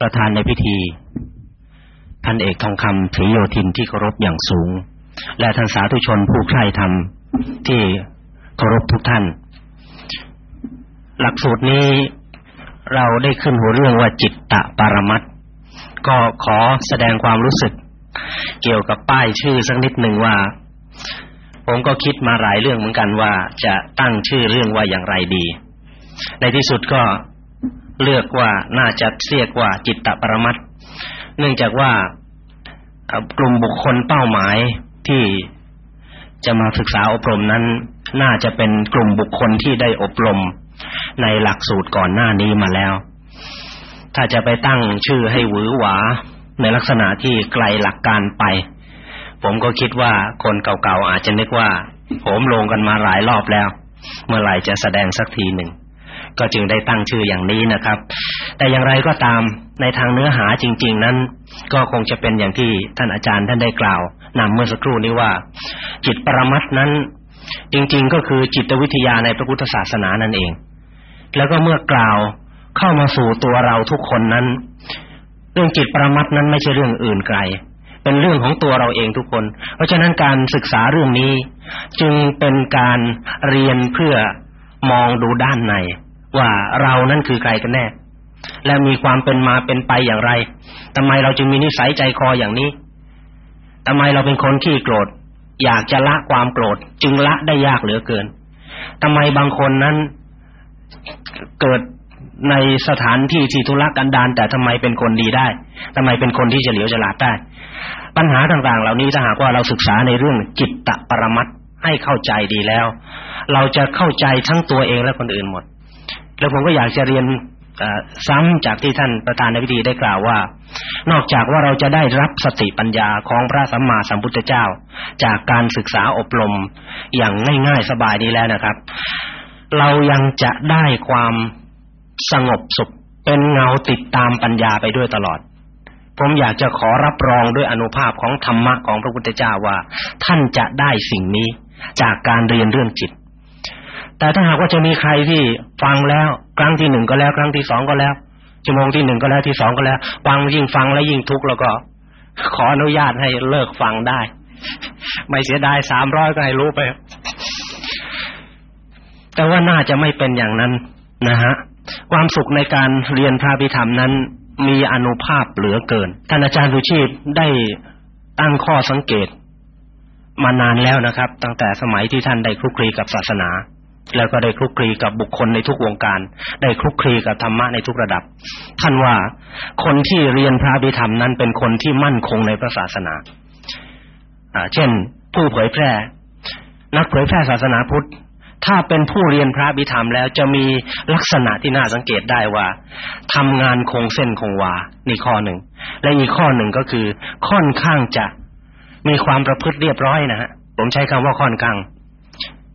ประธานในพิธีท่านเอกทองคำศรีโยธินที่เคารพอย่างสูง และท่านสาธุชนผู้ใคร่ธรรมที่เคารพทุกท่าน หลักสูตรนี้เราได้ขึ้นหัวเรื่องว่าจิตตะปรมัตก็ขอแสดงความรู้สึก เกี่ยวกับป้ายชื่อสักนิดหนึ่งว่า ผมก็คิดมาหลายเรื่องเหมือนกันว่าจะตั้งชื่อเรื่องว่าอย่างไรดี ในที่สุดก็ เลือกว่าน่าจะเรียกว่าจิตตปรมัตเนื่องจากว่ากลุ่มบุคคลเป้าหมายที่จะมาศึกษาอบรมนั้น น่าจะเป็นกลุ่มบุคคลที่ได้อบรมในหลักสูตรก่อนหน้านี้มาแล้ว ถ้าจะไปตั้งชื่อให้หวือหวา ในลักษณะที่ไกลหลักการไป ผมก็คิดว่าคนเก่าๆอาจจะนึกว่า ผมลงกันมาหลายรอบแล้ว เมื่อไหร่จะแสดงสักทีหนึ่ง ก็จึงได้ตั้งชื่ออย่างนี้นะครับ แต่อย่างไรก็ตามในทางเนื้อหาจริง ๆ นั้น ก็คงจะเป็นอย่างที่ท่านอาจารย์ท่านได้กล่าวนำเมื่อสักครู่นี้ว่า จิตปรมัตนั้น จริง ๆ ก็คือจิตวิทยาในพระพุทธศาสนานั่นเอง แล้วก็เมื่อกล่าวเข้ามาสู่ตัวเราทุกคนนั้น เรื่องจิตประมัดนั้นไม่ใช่เรื่องอื่นไกลเป็นเรื่องของตัวเราเองทุกคน เพราะฉะนั้นการศึกษาเรื่องนี้ จึงเป็นการเรียนเพื่อมองดูด้านใน ว่าเรานั่นคือใครกันแน่ และมีความเป็นมาเป็นไปอย่างไรทำไมเราจึงมีนิสัยใจคออย่างนี้ทำไมเราเป็นคนขี้โกรธ อยากจะละความโกรธ จึงละได้ยากเหลือเกินทำไมบางคนนั้นเกิดในสถานที่ที่ทุรกันดารแต่ทำไมเป็นคนดีได้ทำไมเป็นคนที่เฉลียวฉลาดได้ ปัญหาต่างๆ เหล่านี้ถ้าหากว่าเราศึกษาในเรื่องจิตตปรมัตให้เข้าใจดีแล้ว เราจะเข้าใจทั้งตัวเองและคนอื่นหมด แล้วผมก็อยากจะเรียนซ้ำจากที่ท่านประธานในพิธีได้กล่าวว่า นอกจากว่าเราจะได้รับสติปัญญาของพระสัมมาสัมพุทธเจ้า จากการศึกษาอบรมอย่างง่ายๆสบายนี้แล้วนะครับ เรายังจะได้ความสงบสุขเป็นเงาติดตามปัญญาไปด้วยตลอด ผมอยากจะขอรับรองด้วยอนุภาพของธรรมะของพระพุทธเจ้าว่า ท่านจะได้สิ่งนี้จากการเรียนเรื่องจิต แต่ถ้าหากว่าจะมีใครที่ฟังแล้วครั้งที่หนึ่งก็แล้วครั้งที่สองก็แล้วชั่วโมงที่หนึ่งก็แล้วที่สองก็แล้วฟังยิ่งฟังแล้วยิ่งทุกข์แล้วก็ ขออนุญาตให้เลิกฟังได้ ไม่เสียดายสามร้อยก็ให้รู้ไป แต่ว่าน่าจะไม่เป็นอย่างนั้นนะฮะความสุขในการเรียนพระพิธรรมนั้น มีอนุภาพเหลือเกินท่านอาจารย์สุชีพได้ตั้งข้อสังเกต มานานแล้วนะครับ ตั้งแต่สมัยที่ท่านได้คลุกคลีกับศาสนา แล้วก็ได้คลุกคลีกับบุคคลในทุกวงการ ได้คลุกคลีกับธรรมะในทุกระดับ ท่านว่าคนที่เรียนพระพิธรรมนั้นเป็นคนที่มั่นคงในพระศาสนาอ่าเช่น ผู้เผยแพร่ นักเผยแพร่ศาสนาพุทธ ถ้าเป็นผู้เรียนพระบิธรรมแล้วจะมีลักษณะที่น่าสังเกตได้ว่าทำงานคงเส้นคงวานี่ข้อหนึ่ง และอีกข้อหนึ่งก็คือ ค่อนข้างจะมีความประพฤติเรียบร้อยนะฮะผมใช้คำว่าค่อนข้าง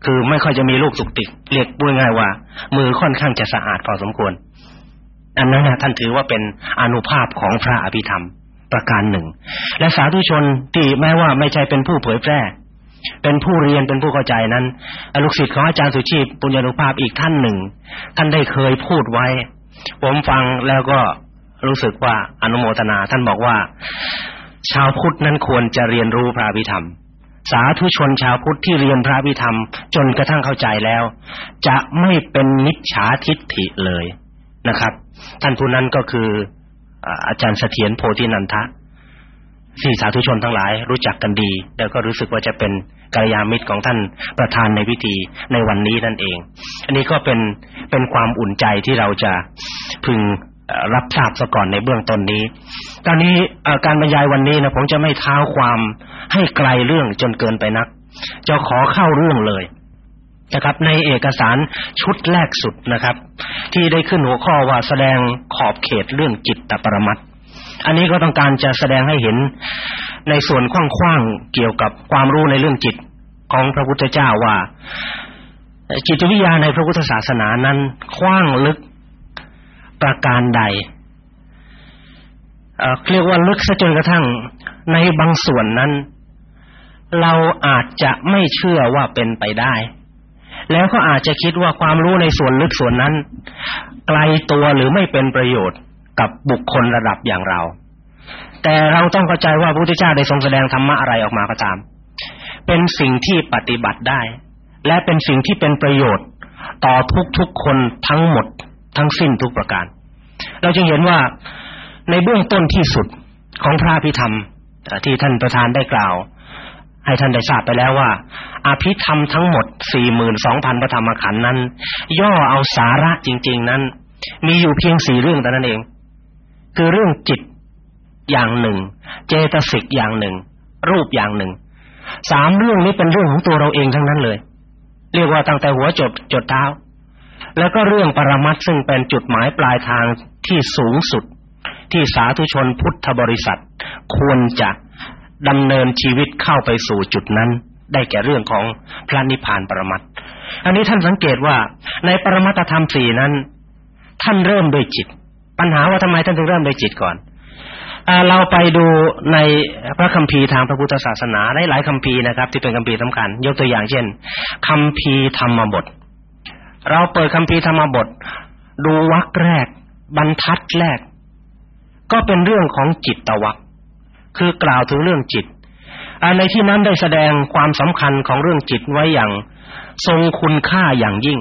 คือไม่ค่อยจะมีลูกสุกติกเรียกพูดง่ายว่า มือค่อนข้างจะสะอาดพอสมควร อันนั้นนะท่านถือว่าเป็นอนุภาพของพระอภิธรรมประการหนึ่ง และสาธุชนที่แม้ว่าไม่ใช่เป็นผู้เผยแพร่เป็นผู้เรียนเป็นผู้เข้าใจนั้นลูกศิษย์ของอาจารย์สุชีพปุญญานุภาพอีกท่านหนึ่ง ท่านได้เคยพูดไว้ ผมฟังแล้วก็รู้สึกว่าอนุโมทนาท่านบอกว่า ชาวพุทธนั้นควรจะเรียนรู้พระพิธรรม สาธุชนชาวพุทธที่เรียนพระพิธรรม จนกระทั่งเข้าใจแล้ว จะไม่เป็นมิจฉาทิฏฐิเลยนะครับ ท่านผู้นั้นก็คืออาจารย์เสถียรโพธินันทะที่สาธุชนทั้งหลายรู้จักกันดี แล้วก็รู้สึกว่าจะเป็นกัลยาณมิตรของท่านประธานในพิธีในวันนี้นั่นเอง อันนี้ก็เป็นเป็นความอุ่นใจที่เราจะพึงรับทราบซะก่อนในเบื้องต้นนี้ ตอนนี้การบรรยายวันนี้นะผมจะไม่ท้าความให้ไกลเรื่องจนเกินไปนัก จะขอเข้าเรื่องเลยนะครับ ในเอกสารชุดแรกสุดนะครับ ที่ได้ขึ้นหัวข้อว่าแสดงขอบเขตเรื่องจิตตปรมัตอันนี้ก็ต้องการจะแสดงให้เห็นในส่วนกว้างๆเกี่ยวกับความรู้ในเรื่องจิตของพระพุทธเจ้าว่า จิตวิทยาในพระพุทธศาสนานั้นกว้างลึกประการใด เรียกว่าลึกซะจนกระทั่งในบางส่วนนั้น เราอาจจะไม่เชื่อว่าเป็นไปได้ แล้วก็อาจจะคิดว่าความรู้ในส่วนลึกส่วนนั้น ไกลตัวหรือไม่เป็นประโยชน์กับบุคคลระดับอย่างเรา แต่เราต้องเข้าใจว่าพระพุทธเจ้าได้ทรงแสดงธรรมะอะไรออกมาก็ตาม เป็นสิ่งที่ปฏิบัติได้ และเป็นสิ่งที่เป็นประโยชน์ต่อทุกๆคนทั้งหมด ทั้งสิ้นทุกประการ เราจึงเห็นว่า ในเบื้องต้นที่สุดของพระพิธรรมที่ท่านประธานได้กล่าว ให้ท่านได้ทราบไปแล้วว่าอภิธรรมทั้งหมด 42,000พระธรรมขันธ์นั้น ย่อเอาสาระจริง ๆนั้น มีอยู่เพียงสี่เรื่องแต่นั้นเอง คือเรื่องจิตอย่างหนึ่ง เจตสิกอย่างหนึ่ง รูปอย่างหนึ่งสามเรื่องนี้เป็นเรื่องของตัวเราเองทั้งนั้นเลย เรียกว่าตั้งแต่หัวจดจดเท้า แล้วก็เรื่องปรมัตซึ่งเป็นจุดหมายปลายทางที่สูงสุด ที่สาธุชนพุทธบริษัท ควรจะดำเนินชีวิตเข้าไปสู่จุดนั้น ได้แก่เรื่องของพระนิพพานปรมัตอันนี้ท่านสังเกตว่าในปรมัตธรรมสี่นั้น ท่านเริ่มด้วยจิต ปัญหาว่าทำไมท่านถึงเริ่มด้วยจิตก่อนเราไปดูในพระคัมภีร์ทางพระพุทธศาสนาหลายคัมภีร์นะครับ ที่เป็นคัมภีร์สำคัญ ยกตัวอย่างเช่นคัมภีร์ธรรมบท เราเปิดคัมภีร์ธรรมบท ดูวรรคแรก บรรทัดแรก ก็เป็นเรื่องของจิตตวรรคคือกล่าวถึงเรื่องจิต อันในที่นั้นได้แสดงความสำคัญของเรื่องจิตไว้อย่าง ทรงคุณค่าอย่างยิ่ง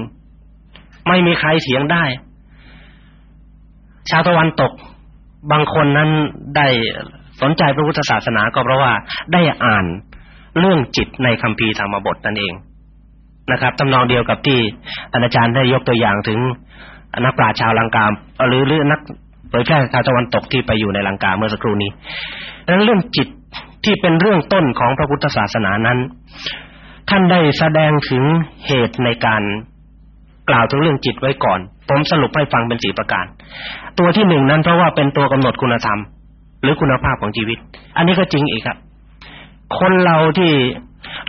ไม่มีใครเถียงได้ ชาวตะวันตกบางคนนั้นได้สนใจพระพุทธศาสนาก็เพราะว่าได้อ่านเรื่องจิตในคัมภีร์ธรรมบทนั่นเองนะครับตำนองเดียวกับที่อาจารย์ได้ยกตัวอย่างถึงนักปราชญ์ชาวลังกาหรือหรือนัก ผยแพร่ชาวตะวันตกที่ไปอยู่ในลังกาเมื่อสักครู่นี้ดังนั้นเรื่องจิตที่เป็นเรื่องต้นของพระพุทธศาสนานั้น ท่านได้แสดงถึงเหตุในการกล่าวถึงเรื่องจิตไว้ก่อน ผมสรุปให้ฟังเป็นสี่ประการ ตัวที่หนึ่งนั้นเพราะว่าเป็นตัวกำหนดคุณธรรม หรือคุณภาพของชีวิต อันนี้ก็จริงอีกครับ คนเราที่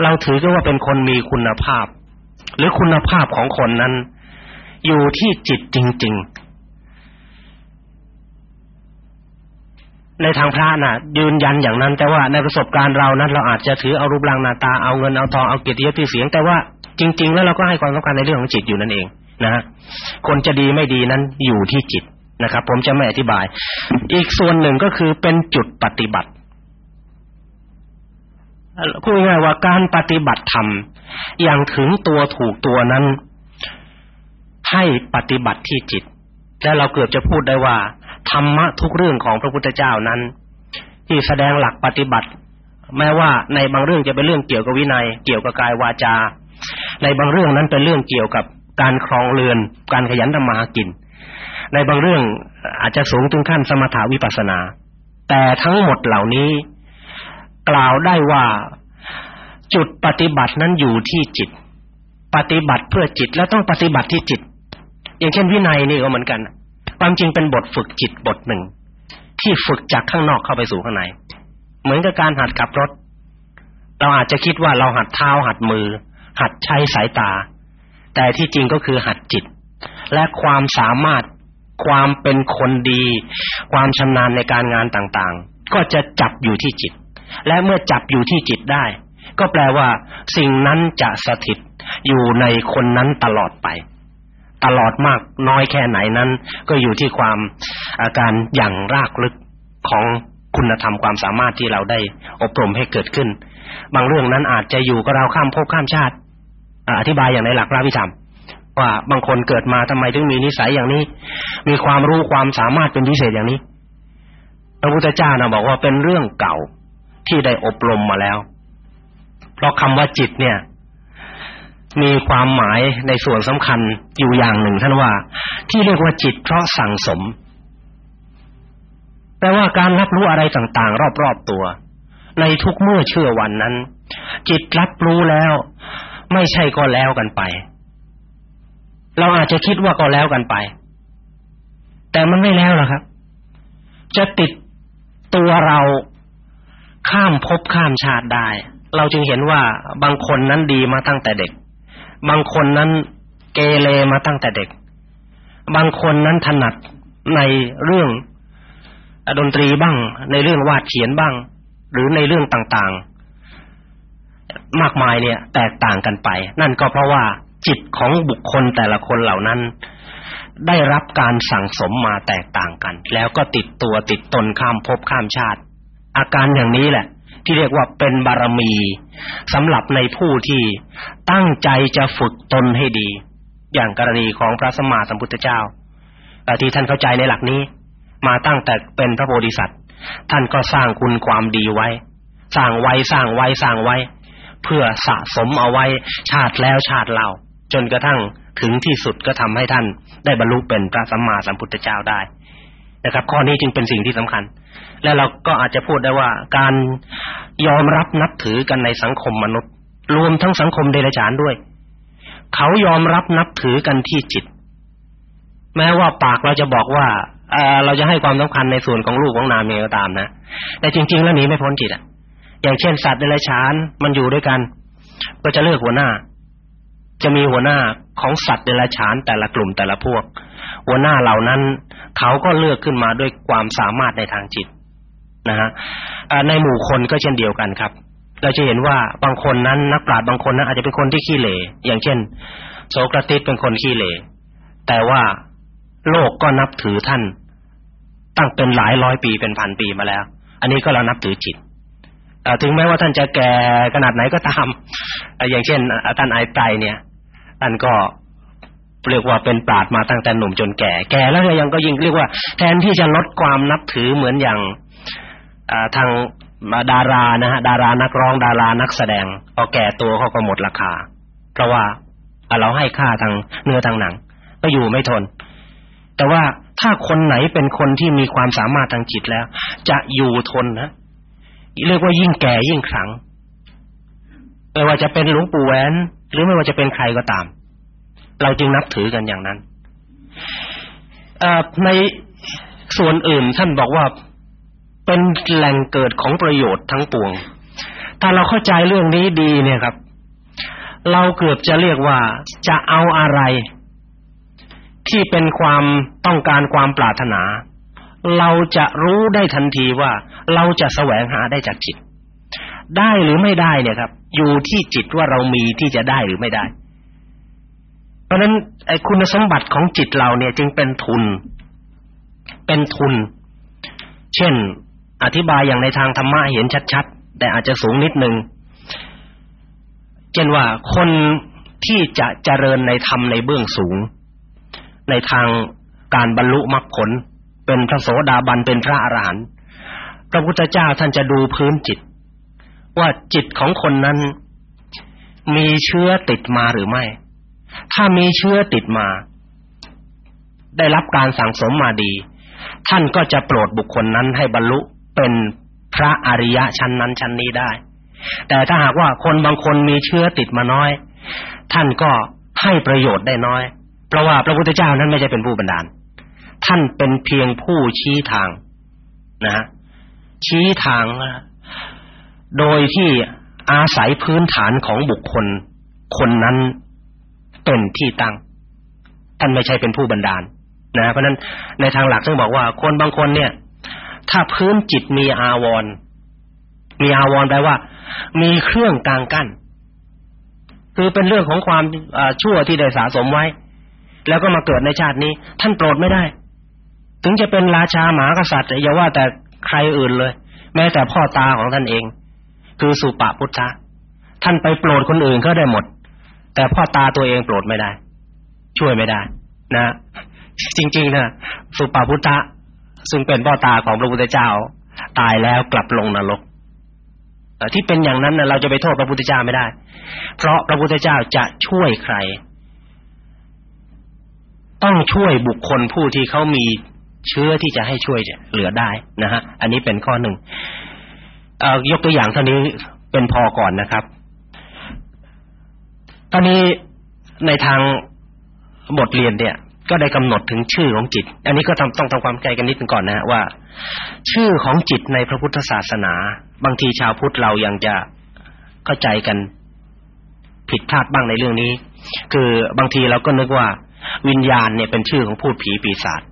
เราถือกันว่าเป็นคนมีคุณภาพ หรือคุณภาพของคนนั้น อยู่ที่จิตจริง ๆ ในทางพระน่ะ ยืนยันอย่างนั้น แต่ว่าในประสบการณ์เรานั้น เราอาจจะถือเอารูปร่างหน้าตาเอาเงินเอาทองเอาเกียรติยศที่เสียง แต่ว่าจริง ๆ แล้วเราก็ให้ความสำคัญในเรื่องของจิตอยู่นั่นเองนะคนจะดีไม่ดีนั้นอยู่ที่จิตนะครับ ผมจะไม่อธิบาย อีกส่วนหนึ่งก็คือเป็นจุดปฏิบัติพูดง่ายว่าการปฏิบัติธรรมอย่างถึงตัวถูกตัวนั้น ให้ปฏิบัติที่จิต และเราเกือบจะพูดได้ว่า ธรรมะทุกเรื่องของพระพุทธเจ้านั้น ที่แสดงหลักปฏิบัติ แม้ว่าในบางเรื่องจะเป็นเรื่องเกี่ยวกับวินัย เกี่ยวกับกายวาจา ในบางเรื่องนั้นเป็นเรื่องเกี่ยวกับการครองเรือน การขยันทำมาหากิน ในบางเรื่องอาจจะสูงถึงขั้นสมถาวิปัสสนา แต่ทั้งหมดเหล่านี้ กล่าวได้ว่าจุดปฏิบัตินั้นอยู่ที่จิต ปฏิบัติเพื่อจิตแล้วต้องปฏิบัติที่จิต อย่างเช่นวินัยนี่ก็เหมือนกัน ความจริงเป็นบทฝึกจิตบทหนึ่ง ที่ฝึกจากข้างนอกเข้าไปสู่ข้างใน เหมือนกับการหัดขับรถ เราอาจจะคิดว่าเราหัดเท้าหัดมือ หัดใช้สายตา แต่ที่จริงก็คือหัดจิต และความสามารถความเป็นคนดี ความชำนาญในการงานต่างๆ ก็จะจับอยู่ที่จิต และเมื่อจับอยู่ที่จิตได้ ก็แปลว่า สิ่งนั้นจะสถิตอยู่ในคนนั้นตลอดไป ตลอดมากน้อยแค่ไหนนั้น ก็อยู่ที่ความอาการอย่างรากลึกของคุณธรรมความสามารถที่เราได้อบรมให้เกิดขึ้น บางเรื่องนั้นอาจจะอยู่กับเราข้ามภพข้ามชาติอธิบายอย่างในหลักพระวิธรรมว่าบางคนเกิดมาทำไมถึงมีนิสัยอย่างนี้ มีความรู้ความสามารถเป็นพิเศษอย่างนี้พระพุทธเจ้านะบอกว่าเป็นเรื่องเก่าที่ได้อบรมมาแล้ว เพราะคำว่าจิตเนี่ย มีความหมายในส่วนสำคัญอยู่อย่างหนึ่งท่านว่า ที่เรียกว่าจิตเพราะสั่งสมแปลว่าการรับรู้อะไรต่างๆ รอบๆตัว ในทุกเมื่อเชื่อวันนั้น จิตรับรู้แล้ว ไม่ใช่ก็แล้วกันไป เราอาจจะคิดว่าก็แล้วกันไป แต่มันไม่แล้วหรอครับ จะติดตัวเราข้ามภพข้ามชาติได้ เราจึงเห็นว่าบางคนนั้นดีมาตั้งแต่เด็ก บางคนนั้นเกเรมาตั้งแต่เด็ก บางคนนั้นถนัดในเรื่องดนตรีบ้าง ในเรื่องวาดเขียนบ้าง หรือในเรื่องต่างๆ มากมายเนี่ย แตกต่างกันไป นั่นก็เพราะว่าจิตของบุคคลแต่ละคนเหล่านั้น ได้รับการสั่งสมมาแตกต่างกัน แล้วก็ติดตัวติดตนข้ามภพข้ามชาติ อาการอย่างนี้แหละ ที่เรียกว่าเป็นบารมีสำหรับในผู้ที่ตั้งใจจะฝึกตนให้ดี อย่างกรณีของพระสมมาสัมพุทธเจ้าที่ท่านเข้าใจในหลักนี้ มาตั้งแต่เป็นพระโพธิสัตว์ท่านก็สร้างคุณความดีไว้ สร้างไว้สร้างไว้สร้างไว้ เพื่อสะสมเอาไว้ชาติแล้วชาติเล่าจนกระทั่งถึงที่สุดก็ทำให้ท่านได้บรรลุเป็นพระสัมมาสัมพุทธเจ้าได้นะครับ ข้อนี้จึงเป็นสิ่งที่สำคัญ และเราก็อาจจะพูดได้ว่าการยอมรับนับถือกันในสังคมมนุษย์ รวมทั้งสังคมเดรัจฉานด้วย เขายอมรับนับถือกันที่จิต แม้ว่าปากเราจะบอกว่าเออเราจะให้ความสำคัญในส่วนของลูกของนามเองก็ตามนะแต่จริง ๆ แล้วหนีไม่พ้นจิตอะ อย่างเช่นสัตว์เดรัจฉานมันอยู่ด้วยกัน ก็จะเลือกหัวหน้า จะมีหัวหน้าของสัตว์เดรัจฉานแต่ละกลุ่มแต่ละพวก หัวหน้าเหล่านั้น เขาก็เลือกขึ้นมาด้วยความสามารถในทางจิต นะฮะในหมู่คนก็เช่นเดียวกันครับ เราจะเห็นว่าบางคนนั้นนักปราชญ์บางคนนั้นอาจจะเป็นคนที่ขี้เหร่อย่างเช่น โสกรติสเป็นคนขี้เหร่แต่ว่าโลกก็นับถือท่าน ตั้งเป็นหลายร้อยปีเป็นพันปีมาแล้ว อันนี้ก็เรานับถือจิตถึงแม้ว่าท่านจะแก่ขนาดไหนก็ตาม อย่างเช่นท่านไอไตเนี่ยท่านก็เรียกว่าเป็นปราดมาตั้งแต่หนุ่มจนแก่ แก่แล้วยังก็ยิ่งเรียกว่า แทนที่จะลดความนับถือเหมือนอย่าง ทางดารานะฮะดารานักร้องดารานักแสดงพอแก่ตัวเขาก็หมดราคา เพราะว่าเราให้ค่าทางเนื้อทางหนัง ก็อยู่ไม่ทน แต่ว่าถ้าคนไหนเป็นคนที่มีความสามารถทางจิตแล้ว จะอยู่ทนนะเรียกว่ายิ่งแก่ยิ่งขลังไม่ว่าจะเป็นหลวงปู่แหวน หรือไม่ว่าจะเป็นใครก็ตาม เราจึงนับถือกันอย่างนั้นในส่วนอื่นท่านบอกว่า เป็นแหล่งเกิดของประโยชน์ทั้งปวง ถ้าเราเข้าใจเรื่องนี้ดีเนี่ยครับ เราเกือบจะเรียกว่าจะเอาอะไร ที่เป็นความต้องการความปรารถนา เราจะรู้ได้ทันทีว่า เราจะแสวงหาได้จากจิต ได้หรือไม่ได้เนี่ยครับ อยู่ที่จิตว่าเรามีที่จะได้หรือไม่ได้ เพราะฉะนั้นไอ้คุณสมบัติของจิตเราเนี่ย จึงเป็นทุน เป็นทุน เช่น อธิบายอย่างในทางธรรมะเห็นชัดๆ แต่อาจจะสูงนิดนึงเช่นว่าคนที่จะเจริญในธรรมในเบื้องสูง ในทางการบรรลุมรรคผล เป็นพระโสดาบันเป็นพระอรหันต์พระพุทธเจ้าท่านจะดูพื้นจิต ว่าจิตของคนนั้น มีเชื้อติดมาหรือไม่ ถ้ามีเชื้อติดมา ได้รับการสั่งสมมาดี ท่านก็จะโปรดบุคคลนั้นให้บรรลุ เป็นพระอริยะชั้นนั้นชั้นนี้ได้ แต่ถ้าหากว่าคนบางคนมีเชื้อติดมาน้อย ท่านก็ให้ประโยชน์ได้น้อย เพราะว่าพระพุทธเจ้านั้นไม่ใช่เป็นผู้บันดาล ท่านเป็นเพียงผู้ชี้ทางนะ ชี้ทาง โดยที่อาศัยพื้นฐานของบุคคล คนนั้นเป็นที่ตั้ง ท่านไม่ใช่เป็นผู้บันดาล นะ เพราะนั้นในทางหลักต้องบอกว่าคนบางคนเนี่ย ถ้าพื้นจิตมีอาวร มีอาวรแปลว่า มีเครื่องกลางกั้นคือเป็นเรื่องของความชั่วที่ได้สะสมไว้ แล้วก็มาเกิดในชาตินี้ ท่านโปรดไม่ได้ ถึงจะเป็นราชาหมากษัตริย์อย่าว่าแต่ใครอื่นเลย แม้แต่พ่อตาของท่านเอง คือสุปะพุทธะท่านไปโปรดคนอื่นก็ได้หมด แต่พ่อตาตัวเองโปรดไม่ได้ ช่วยไม่ได้ นะ จริง ๆนะสุปะพุทธะ ซึ่งเป็นพ่อตาของพระพุทธเจ้า ตายแล้วกลับลงนรกที่เป็นอย่างนั้นเราจะไปโทษพระพุทธเจ้าไม่ได้ เพราะพระพุทธเจ้าจะช่วยใคร ต้องช่วยบุคคลผู้ที่เขามีเชื้อที่จะให้ช่วยเหลือได้นะฮะ อันนี้เป็นข้อหนึ่งยกตัวอย่างเท่านี้เป็นพอก่อนนะครับ ตอนนี้ในทางบทเรียนเนี่ย ก็ได้กำหนดถึงชื่อของจิต อันนี้ก็ต้องต้องทำความใจกันนิดนึงก่อนนะว่า ชื่อของจิตในพระพุทธศาสนา บางทีชาวพุทธเรายังจะเข้าใจกันผิดพลาดบ้างในเรื่องนี้ คือบางทีเราก็นึกว่า วิญญาณเนี่ยเป็นชื่อของพูดผีปีศาจ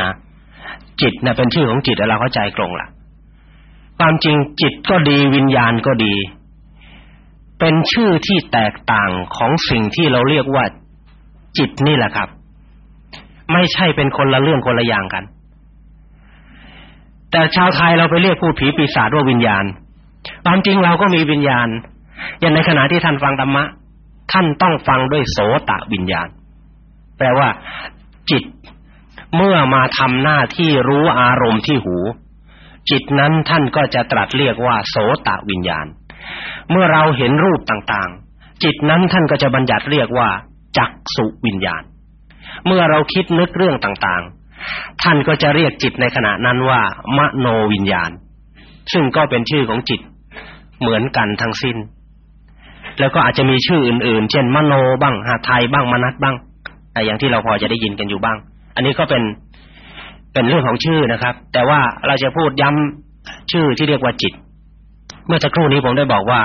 นะ จิตเนะเป็นชื่อของจิตเราเข้าใจตรงละความจริงจิตก็ดีวิญญาณก็ดี เป็นชื่อที่แตกต่างของสิ่งที่เราเรียกว่าจิตนี่แหละครับ ไม่ใช่เป็นคนละเรื่องคนละอย่างกัน แต่ชาวไทยเราไปเรียกผู้ผีปีศาจว่าวิญญาณ ความจริงเราก็มีวิญญาณ อย่างในขณะที่ท่านฟังธรรมะ ท่านต้องฟังด้วยโสตะวิญญาณ แปลว่า จิตเมื่อมาทำหน้าที่รู้อารมณ์ที่หู จิตนั้นท่านก็จะตรัสเรียกว่า โสตะวิญญาณ เมื่อเราเห็นรูปต่างๆ จิตนั้นท่านก็จะบัญญัติเรียกว่าจักสุวิญญาณ เมื่อเราคิดนึกเรื่องต่างๆ ท่านก็จะเรียกจิตในขณะนั้นว่ามโนวิญญาณ ซึ่งก็เป็นชื่อของจิตเหมือนกันทั้งสิ้น แล้วก็อาจจะมีชื่ออื่นๆ เช่น มโนบ้างหาไทยบ้างมนัสบ้างอย่างที่เราพอจะได้ยินกันอยู่บ้าง อันนี้ก็เป็นเป็นเรื่องของชื่อนะครับ แต่ว่าเราจะพูดย้ำชื่อที่เรียกว่าจิต เมื่อสักครู่นี้ผมได้บอกว่า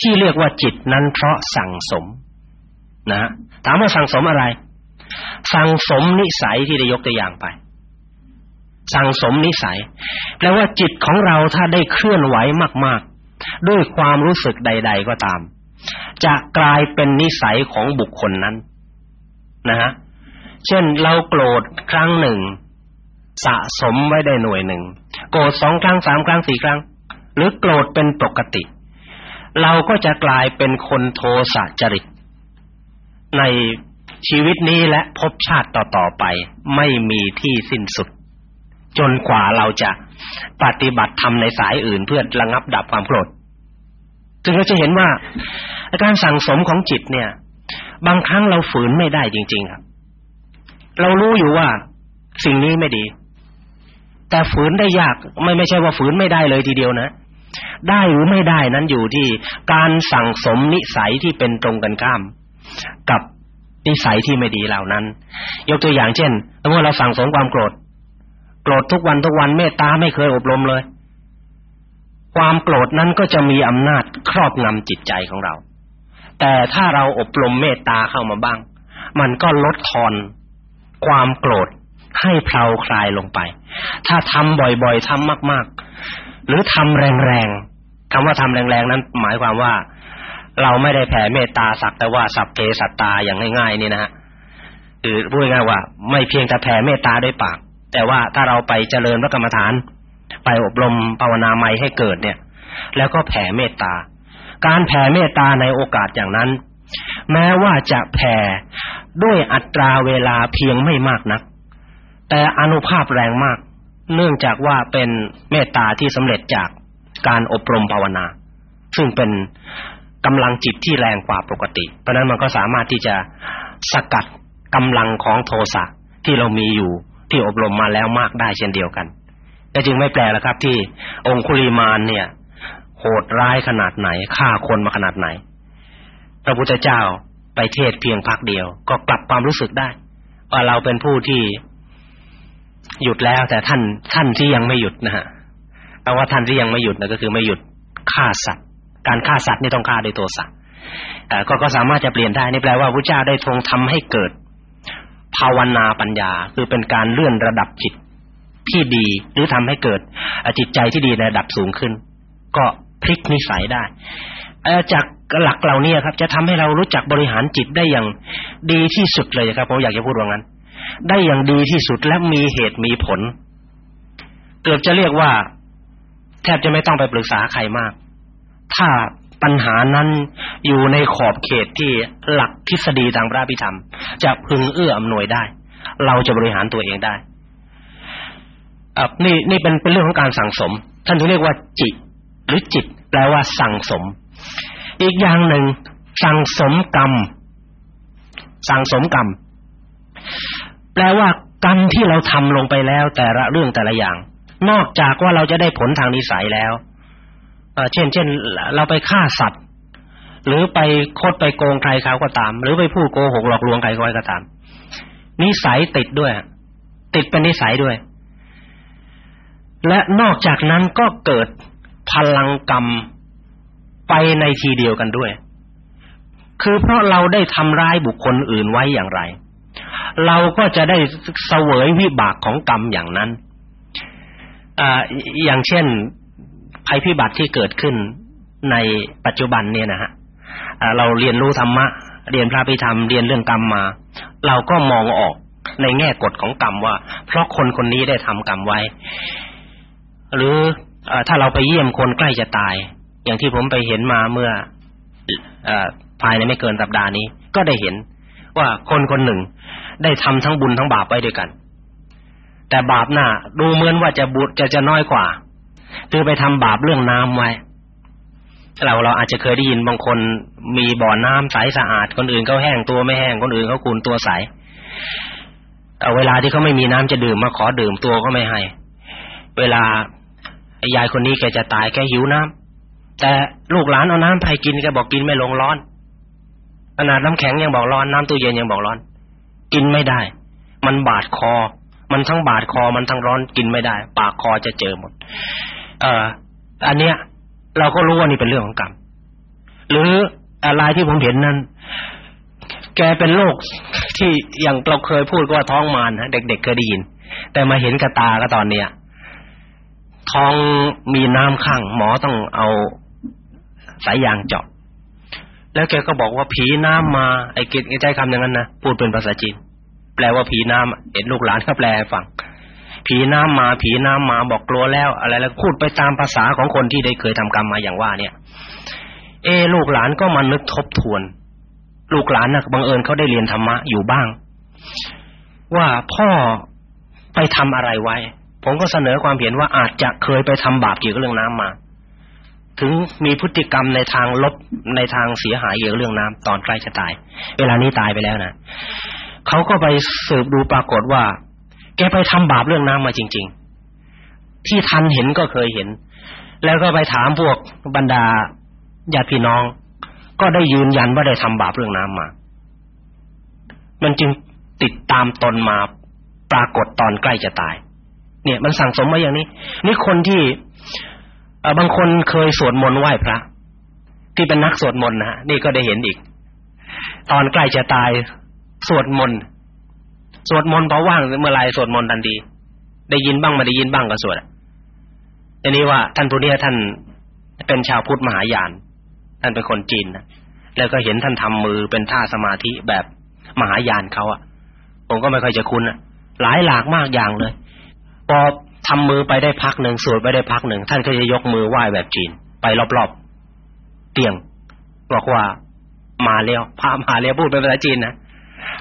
ที่เรียกว่าจิตนั้นเพราะสั่งสม นะถามว่าสั่งสมอะไร สั่งสมนิสัยที่ได้ยกตัวอย่างไป สั่งสมนิสัย แปลว่าจิตของเราถ้าได้เคลื่อนไหวมาก ๆ ด้วยความรู้สึกใด ๆ ก็ตาม จะกลายเป็นนิสัยของบุคคลนั้น นะฮะ เช่นเราโกรธครั้งหนึ่ง สะสมไว้ได้หน่วยหนึ่ง โกรธสองครั้งสามครั้งสี่ครั้ง หรือโกรธเป็นปกติ เราก็จะกลายเป็นคนโทสะจริตใน ชีวิตนี้และภพชาติต่อๆไปไม่มีที่สิ้นสุด จนกว่าเราจะปฏิบัติธรรมในสายอื่นเพื่อระงับดับความโกรธจึงเราจะเห็นว่าการสั่งสมของจิตเนี่ย บางครั้งเราฝืนไม่ได้จริง ๆ ครับ เรารู้อยู่ว่าสิ่งนี้ไม่ดี แต่ฝืนได้ยากไม่ไม่ใช่ว่าฝืนไม่ได้เลยทีเดียวนะได้หรือไม่ได้นั้นอยู่ที่การสั่งสมนิสัยที่เป็นตรงกันข้าม กับ นิสัยที่ไม่ดีเหล่านั้น ยกตัวอย่างเช่นเมื่อเราสั่งสมความโกรธ โกรธทุกวันทุกวันเมตตาไม่เคยอบรมเลย ความโกรธนั้นก็จะมีอำนาจครอบงำจิตใจของเรา แต่ถ้าเราอบรมเมตตาเข้ามาบ้าง มันก็ลดทอน ความโกรธให้เพลาคลายลงไป ถ้าทำบ่อยๆทำมาก ๆ หรือทำแรงๆคำว่าทำแรงๆนั้น หมายความว่า เราไม่ได้แผ่เมตตาสักแต่ว่าสัพเพสัตตาอย่างง่ายๆนี่นะฮะคือพูดง่ายว่า ไม่เพียงแต่แผ่เมตตาด้วยปาก แต่ว่าถ้าเราไปเจริญพระกรรมฐาน ไปอบรมภาวนาใหม่ให้เกิดเนี่ย แล้วก็แผ่เมตตา การแผ่เมตตาในโอกาสอย่างนั้น แม้ว่าจะแผ่ด้วยอัตราเวลาเพียงไม่มากนัก แต่อนุภาพแรงมาก เนื่องจากว่าเป็นเมตตาที่สำเร็จจากการอบรมภาวนา ซึ่งเป็น กำลังจิตที่แรงกว่าปกติ เพราะนั้นมันก็สามารถที่จะสกัดกำลังของโทสะที่เรามีอยู่ที่อบรมมาแล้วมากได้เช่นเดียวกันแต่จึงไม่แปลแล้วครับ ที่องคุลีมานเนี่ย โหดร้ายขนาดไหนฆ่าคนมาขนาดไหน พระพุทธเจ้าไปเทศเพียงพักเดียว ก็กลับความรู้สึกได้ ว่าเราเป็นผู้ที่หยุดแล้ว แต่ท่านท่านที่ยังไม่หยุดนะฮะแปลว่าท่านที่ยังไม่หยุดนะก็คือไม่หยุดฆ่าสัตว์ การฆ่าสัตว์นี่ต้องฆ่าด้วยตัวสัตว์ก็ก็สามารถจะเปลี่ยนได้นี่แปลว่าพระเจ้าได้ทรงทำให้เกิด ภาวนาปัญญา คือเป็นการเลื่อนระดับจิตที่ดีหรือทำให้เกิดจิตใจที่ดีในระดับสูงขึ้น ก็พลิกนิสัยได้จากหลักเหล่านี้ครับ จะทำให้เรารู้จักบริหารจิตได้อย่างดีที่สุดเลยครับผมอยากจะพูดว่างั้น ได้อย่างดีที่สุดและมีเหตุมีผล เกือบจะเรียกว่า แทบจะไม่ต้องไปปรึกษาใครมาก ถ้าปัญหานั้นอยู่ในขอบเขตที่หลักทฤษฎีทางพระพิธรรม จะพึงเอื้ออำนวยได้ เราจะบริหารตัวเองได้อ่นี่นี่เป็นเป็นเรื่องของการสั่งสม ท่านถึงเรียกว่าจิต หรือจิต แปลว่าสั่งสม อีกอย่างหนึ่ง สั่งสมกรรม สั่งสมกรรม แปลว่ากรรมที่เราทำลงไปแล้วแต่ละเรื่องแต่ละอย่าง นอกจากว่าเราจะได้ผลทางนิสัยแล้ว เช่นเช่นเราไปฆ่าสัตว์ หรือไปโคดไปโกงใครเขาก็ตาม หรือไปพูดโกหกหลอกลวงใครก็ตาม นิสัยติดด้วย ติดเป็นนิสัยด้วย และนอกจากนั้นก็เกิดพลังกรรมไปในทีเดียวกันด้วย คือเพราะเราได้ทำร้ายบุคคลอื่นไว้อย่างไร เราก็จะได้เสวยวิบากของกรรมอย่างนั้นออย่างเช่น ภัยพิบัติที่เกิดขึ้นในปัจจุบันเนี่ยนะฮะเราเรียนรู้ธรรมะ เรียนพระพิธรรมเรียนเรื่องกรรมมา เราก็มองออกในแง่กฎของกรรมว่า เพราะคนคนนี้ได้ทำกรรมไว้ หรืออถ้าเราไปเยี่ยมคนใกล้จะตาย อย่างที่ผมไปเห็นมาเมื่ออภายในไม่เกินสัปดาห์นี้ ก็ได้เห็นว่าคนคนหนึ่ง ได้ทำทั้งบุญทั้งบาปไว้ด้วยกัน แต่บาปน่ะดูเหมือนว่าจะบุญจะจะน้อยกว่า คือไปทำบาปเรื่องน้ำไว้เราเราอาจจะเคยได้ยินบางคนมีบ่อน้ำใสสะอาดคนอื่นเขาแห้งตัวไม่แห้งคนอื่นเขาคูนตัวใสเอาเวลาที่เขาไม่มีน้ำจะดื่มมาขอดื่มตัวก็ไม่ให้ เวลายายคนนี้แกจะตายแกหิวน้ำแต่ลูกหลานเอาน้ำไปกินแกบอกกินไม่ลงร้อนขนาดน้ำแข็งยังบอกร้อนน้ำตู้เย็นยังบอกร้อน กินไม่ได้ มันบาดคอ มันทั้งบาดคอมันทั้งร้อนกินไม่ได้ ปากคอจะเจอหมด เอ่ออันเนี้ย เราก็รู้ว่านี่เป็นเรื่องของกรรมหรืออะไรที่ผมเห็นนั้น แกเป็นโรคที่อย่างเราเคยพูดก็ว่าท้องมารนะเด็กๆเคยได้ยิน แต่มาเห็นกระตาก็ตอนเนี้ยท้องมีน้ำข้างหมอต้องเอาสายยางเจาะแล้วแกก็บอกว่าผีน้ำมาไอ้กิจใจคำอย่างนั้นนะพูดเป็นภาษาจีน แปลว่าผีน้ำเห็นลูกหลานก็แปลให้ฟัง ผีน้ำมาผีน้ำมาบอกกลัวแล้ว อะไรแล้วพูดไปตามภาษาของคนที่ได้เคยทำกรรมมาอย่างว่าเนี่ย เอ ลูกหลานก็มานึกทบทวน ลูกหลานนะบังเอิญเขาได้เรียนธรรมะอยู่บ้าง ว่าพ่อไปทำอะไรไว้ ผมก็เสนอความเห็นว่าอาจจะเคยไปทำบาปเกี่ยวกับเรื่องน้ำมา ถึงมีพฤติกรรมในทางลบในทางเสียหายเกี่ยวกับเรื่องน้ำตอนใกล้จะตาย เวลานี้ตายไปแล้วนะเขาก็ไปสืบดูปรากฏว่า แกไปทำบาปเรื่องน้ำมาจริง ๆ ที่ทันเห็นก็เคยเห็น แล้วก็ไปถามพวกบรรดาญาติพี่น้อง ก็ได้ยืนยันว่าได้ทำบาปเรื่องน้ำมา มันจึงติดตามตนมาปรากฏตอนใกล้จะตาย เนี่ย มันสั่งสมมาอย่างนี้ นี่คนที่บางคนเคยสวดมนต์ไหว้พระ ที่เป็นนักสวดมนต์นะฮะนี่ก็ได้เห็นอีก ตอนใกล้จะตายสวดมนต์ สวดมนต์พอว่างเมื่อไรสวดมนต์ทันที ได้ยินบ้างไม่ได้ยินบ้างก็สวดอันนี้ว่าท่านผู้นี้ท่านเป็นชาวพุทธมหายาน ท่านเป็นคนจีนนะแล้วก็เห็นท่านทำมือเป็นท่าสมาธิแบบมหายานเขาอะ ผมก็ไม่ค่อยจะคุ้นอะ หลายหลากมากอย่างเลย พอทำมือไปได้พักหนึ่งสวดไปได้พักหนึ่งท่านก็จะยกมือไหว้แบบจีน ไปรอบๆเตียง บอกว่ามาแล้วพามาแล้วพูดเป็นภาษาจีนนะ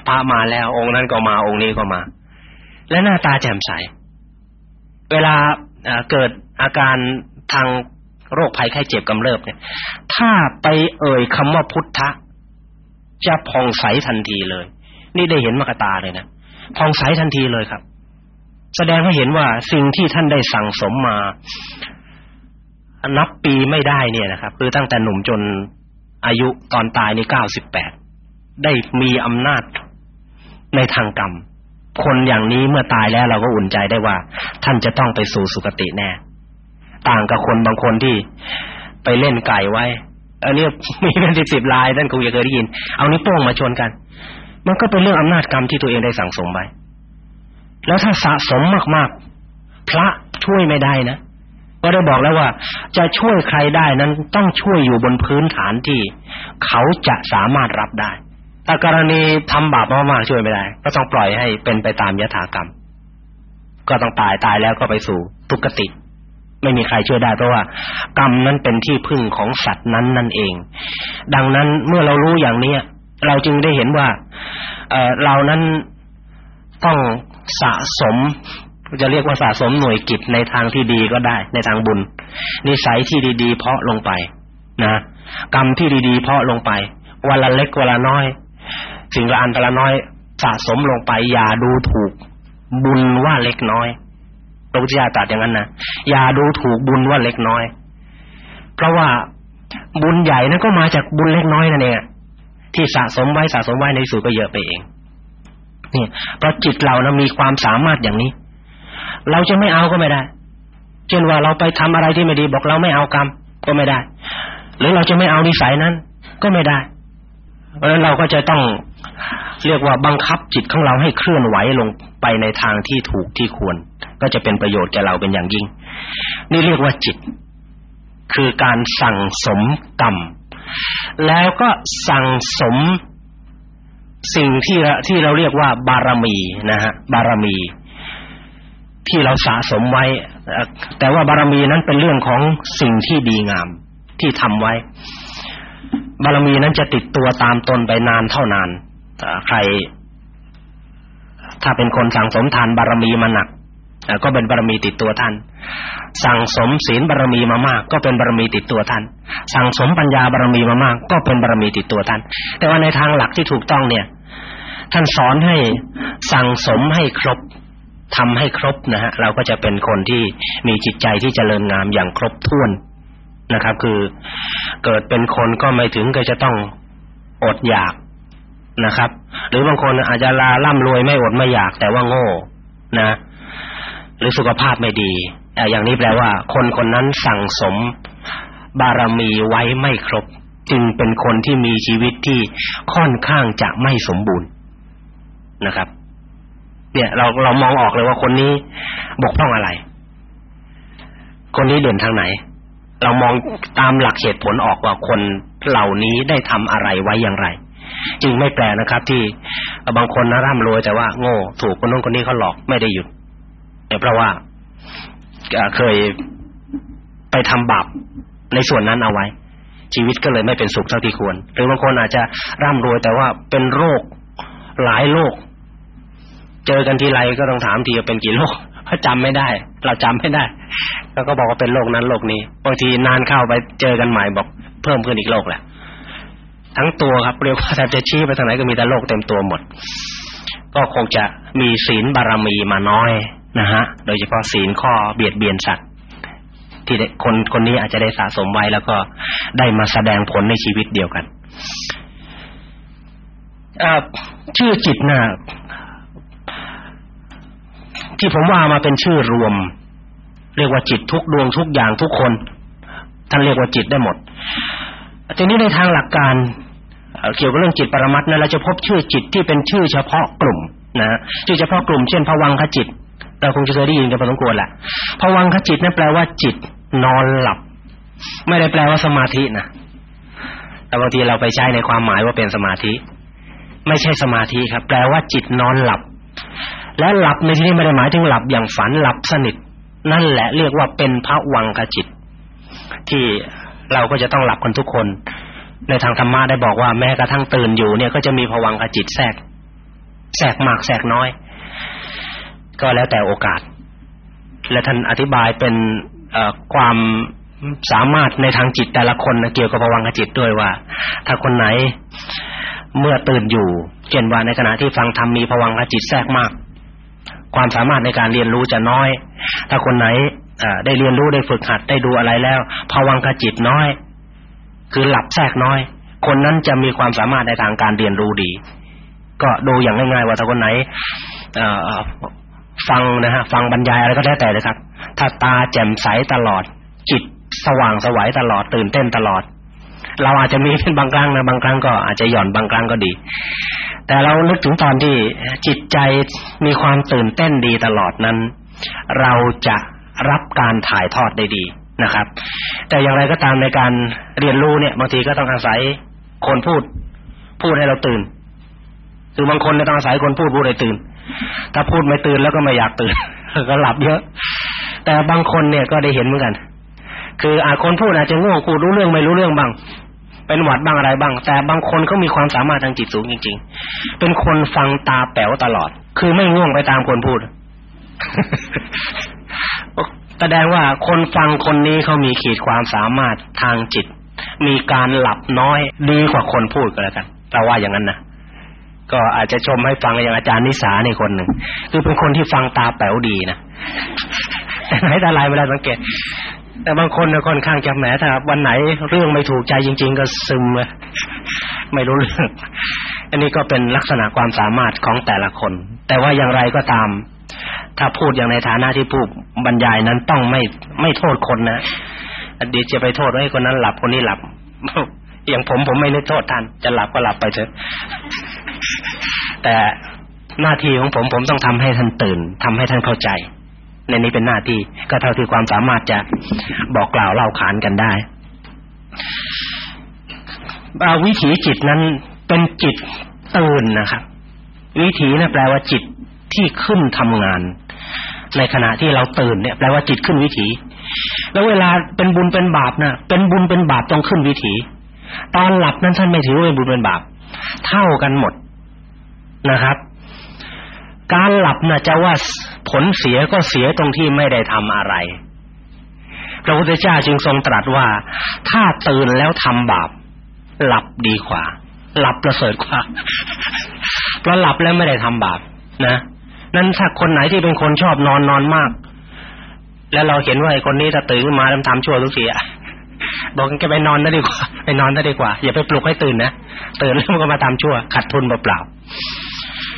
พระมาแล้วองค์นั้นก็มาองค์นี้ก็มา และหน้าตาแจ่มใส เวลาเกิดอาการทางโรคภัยไข้เจ็บกำเริบเนี่ย ถ้าไปเอ่ยคำว่าพุทธะจะผ่องใสทันทีเลย นี่ได้เห็นมากตาเลยนะผ่องใสทันทีเลยครับ แสดงให้เห็นว่าสิ่งที่ท่านได้สั่งสมมานับปีไม่ได้เนี่ยนะครับ คือตั้งแต่หนุ่มจนอายุตอนตายนี่เก้าสิบแปด ได้มีอำนาจในทางกรรม คนอย่างนี้เมื่อตายแล้วเราก็อุ่นใจได้ว่า ท่านจะต้องไปสู่สุคติแน่ ต่างกับคนบางคนที่ไปเล่นไก่ไว้ อันนี้มีเป็นสิบสิบลายท่านคงจะเคยได้ยิน เอานี้โป้งมาชนกัน มันก็เป็นเรื่องอำนาจกรรมที่ตัวเองได้สั่งสมไว้แล้วถ้าสะสมมากๆ พระช่วยไม่ได้นะก็ได้บอกแล้วว่า จะช่วยใครได้นั้นต้องช่วยอยู่บนพื้นฐานที่ เขาจะสามารถรับได้ ถ้ากรณีทำบาปมากๆช่วยไม่ได้ ก็ต้องปล่อยให้เป็นไปตามยถากรรม ก็ต้องตายตายแล้วก็ไปสู่ทุกติ ไม่มีใครช่วยได้เพราะว่า กรรมนั้นเป็นที่พึ่งของสัตว์นั้นนั่นเอง ดังนั้นเมื่อเรารู้อย่างนี้เราจึงได้เห็นว่าเเรานั้นต้องสะสมจะเรียกว่าสะสมหน่วยกิจในทางที่ดีก็ได้ ในทางบุญ นิสัยที่ดี ๆ เพาะลงไป นะ กรรมที่ดี ๆ เพาะลงไปวันละเล็กวันละน้อย สิ่งละอันละน้อยสะสมลงไปอย่าดูถูก บุญว่าเล็กน้อยพระพุทธเจ้าตรัสอย่างนั้นนะอย่าดูถูกบุญว่าเล็กน้อย เพราะว่าบุญใหญ่นั้นก็มาจากบุญเล็กน้อยนั่นเองที่สะสมไว้สะสมไว้ในสุดก็เยอะไปเองนี่เพราะจิตเรานะมีความสามารถอย่างนี้ เราจะไม่เอาก็ไม่ได้ เช่นว่าเราไปทำอะไรที่ไม่ดีบอกเราไม่เอากรรมก็ไม่ได้ หรือเราจะไม่เอานิสัยนั้น ก็ไม่ได้ เพราะฉะนั้นเราก็จะต้อง เรียกว่าบังคับจิตของเราให้เคลื่อนไหวลงไปในทางที่ถูกที่ควร ก็จะเป็นประโยชน์แก่เราเป็นอย่างยิ่ง นี่เรียกว่าจิต คือการสั่งสมกรรมแล้วก็สั่งสมสิ่งที่ที่เราเรียกว่า บารมีนะฮะบารมี ที่เราสะสมไว้ แต่ว่าบารมีนั้นเป็นเรื่องของสิ่งที่ดีงามที่ทำไว้ บารมีนั้นจะติดตัวตามตนไปนานเท่านาน ใคร ถ้าเป็นคนสั่งสมทานบารมีมาหนักก็เป็นบารมีติดตัวท่าน สั่งสมศีลบารมีมามาก ก็เป็นบารมีติดตัวท่าน สั่งสมปัญญาบารมีมามาก ก็เป็นบารมีติดตัวท่าน แต่ว่าในทางหลักที่ถูกต้องเนี่ย ท่านสอนให้สั่งสมให้ครบทำให้ครบนะฮะเราก็จะเป็นคนที่มีจิตใจที่จเจริญงามอย่างครบถ้วนนะครับ คือเกิดเป็นคนก็ไม่ถึงก็จะต้องอดอยาก นะครับ หรือบางคนอาจจะลาล่ำรวยไม่อดไม่อยาก แต่ว่าโง่นะ หรือสุขภาพไม่ดีแอย่างนี้แปลว่า คนคนนั้นสั่งสมบารมีไว้ไม่ครบ จึงเป็นคนที่มีชีวิตที่ค่อนข้างจะไม่สมบูรณ์นะครับ เนี่ย เราเรามองออกเลยว่าคนนี้บกพร่องอะไร คนนี้เด่นทางไหน เรามองตามหลักเหตุผลออกว่าคนเหล่านี้ได้ทำอะไรไว้อย่างไร จึงไม่แปลนะครับ ที่บางคนนะร่ำรวยแต่ว่าโง่ถูกคนนู้นคนนี้เขาหลอกไม่ได้หยุดเพราะว่าเคยไปทำบาปในส่วนนั้นเอาไว้ ชีวิตก็เลยไม่เป็นสุขเท่าที่ควร หรือบางคนอาจจะร่ำรวยแต่ว่าเป็นโรคหลายโรคเจอกันทีไรก็ต้องถามทีว่าเป็นกี่โรคเพราะจำไม่ได้ เราจำไม่ได้แล้วก็บอกว่าเป็นโรคนั้นโรคนี้บางทีนานเข้าไปเจอกันใหม่บอกเพิ่มขึ้นอีกโรคแหละ ทั้งตัวครับเรียกว่าจะชี้ไปทางไหนก็มีแต่โรคเต็มตัวหมด ก็คงจะมีศีลบารมีมาน้อยนะฮะ โดยเฉพาะศีลข้อเบียดเบียนสัตว์ที่คนคนนี้อาจจะได้สะสมไว้แล้วก็ได้มาแสดงผลในชีวิตเดียวกันชื่อจิตนะ่ะที่ผมว่ามาเป็นชื่อรวม เรียกว่าจิตทุกดวงทุกอย่างทุกคนท่านเรียกว่าจิตได้หมด ทีนี้ในทางหลักการเกี่ยวกับเรื่องจิตปรมัตนะเราจะพบชื่อจิตที่เป็นชื่อเฉพาะกลุ่มนะชื่อเฉพาะกลุ่มเช่นภวังคจิตเราคงจะเคยได้ยินกันพอสมควรแหละภวังคจิตนั่นแปลว่าจิตนอนหลับ ไม่ได้แปลว่าสมาธินะแต่บางทีเราไปใช้ในความหมายว่าเป็นสมาธิ ไม่ใช่สมาธิครับ แปลว่าจิตนอนหลับ และหลับในที่นี้ไม่ได้หมายถึงหลับอย่างฝันหลับสนิท นั่นแหละเรียกว่าเป็นพระวังคจิต ที่ เราก็จะต้องหลับกันทุกคน ในทางธรรมะได้บอกว่าแม้กระทั่งตื่นอยู่เนี่ยก็จะมีภวังคจิตแทรกแทรกมากแทรกน้อย ก็แล้วแต่โอกาส และท่านอธิบายเป็นความสามารถในทางจิตแต่ละคนนะเกี่ยวกับภวังคจิตด้วยว่า ถ้าคนไหนเมื่อตื่นอยู่เช่นว่าในขณะที่ฟังธรรมมีภวังคจิตแทรกมาก ความสามารถในการเรียนรู้จะน้อย ถ้าคนไหน ได้เรียนรู้ได้ฝึกหัดได้ดูอะไรแล้วภวังคจิตน้อย คือหลับแทรกน้อย คนนั้นจะมีความสามารถในทางการเรียนรู้ดี ก็ดูอย่างง่ายๆว่าถ้าคนไหนฟังนะฮะฟังบรรยายอะไรก็แล้วแต่เลยครับ ถ้าตาแจ่มใสตลอด จิตสว่างสวัยตลอดตื่นเต้นตลอด เราอาจจะมีเป็นบางครั้งนะบางครั้งก็อาจจะหย่อนบางครั้งก็ดี แต่เรานึกถึงตอนที่จิตใจมีความตื่นเต้นดีตลอดนั้น เราจะ รับการถ่ายทอดได้ดีนะครับ แต่อย่างไรก็ตามในการเรียนรู้เนี่ยบางทีก็ต้องอาศัยคนพูด พูดให้เราตื่น คือบางคนเนี่ยต้องอาศัยคนพูดพูดให้ตื่น ถ้าพูดไม่ตื่นแล้วก็ไม่อยากตื่นก็หลับเยอะ แต่บางคนเนี่ยก็ได้เห็นเหมือนกัน คืออาคนพูดอาจจะง่วงพูดรู้เรื่องไม่รู้เรื่องบ้างเป็นหวัดบ้างอะไรบ้าง แต่บางคนเขามีความสามารถทางจิตสูงจริง ๆ เป็นคนฟังตาแป๋วตลอด คือไม่ง่วงไปตามคนพูด แสดงว่าคนฟังคนนี้เขามีขีดความสามารถทางจิต มีการหลับน้อยดีกว่าคนพูดก็แล้วกันเราว่าอย่างนั้นนะก็อาจจะชมให้ฟังอย่างอาจารย์นิสาในคนหนึ่งคือเป็นคนที่ฟังตาแป๋วดีนะแต่ไหนแต่ไรไม่ได้สังเกต แต่บางคนค่อนข้างจะแหมถ้าวันไหนเรื่องไม่ถูกใจจริง ๆ ก็ซึมเลยไม่รู้เรื่องอันนี้ก็เป็นลักษณะความสามารถของแต่ละคน แต่ว่าอย่างไรก็ตาม ถ้าพูดอย่างในฐานะที่ผู้บรรยายนั้นต้องไม่ไม่โทษคนนะอดีตจะไปโทษว่าคนนั้นหลับคนนี้หลับอย่างผมผมไม่นึกโทษท่านจะหลับก็หลับไปเถอะ แต่หน้าที่ของผมผมต้องทำให้ท่านตื่นทำให้ท่านเข้าใจ ในนี้เป็นหน้าที่ก็เท่าที่ความสามารถจะบอกกล่าวเล่าขานกันได้วิถีจิตนั้นเป็นจิตตื่นนะครับ วิถีนะแปลว่าจิต ที่ขึ้นทำงาน ในขณะที่เราตื่นเนี่ยแปลว่าจิตขึ้นวิถี แล้วเวลาเป็นบุญเป็นบาปนะเป็นบุญเป็นบาปต้องขึ้นวิถี ตอนหลับนั้นท่านไม่ถือว่าเป็นบุญเป็นบาป เท่ากันหมดนะครับ การหลับนะจะว่าผลเสียก็เสียตรงที่ไม่ได้ทำอะไรพระพุทธเจ้าจึงทรงตรัสว่า ถ้าตื่นแล้วทำบาป หลับดีกว่า หลับประเสริฐกว่าเพราะหลับแล้วไม่ได้ทำบาปนะ นั้นถ้าคนไหนที่เป็นคนชอบนอนนอนมาก แล้วเราเห็นว่าไอ้คนนี้ถ้าตื่นขึ้นมาแล้วทำชั่วทุกทีอะบอกแกไปนอนได้ดีกว่าไปนอนได้ดีกว่า อย่าไปปลุกให้ตื่นนะตื่นแล้วมันก็มาทำชั่วขาดทุนเปล่า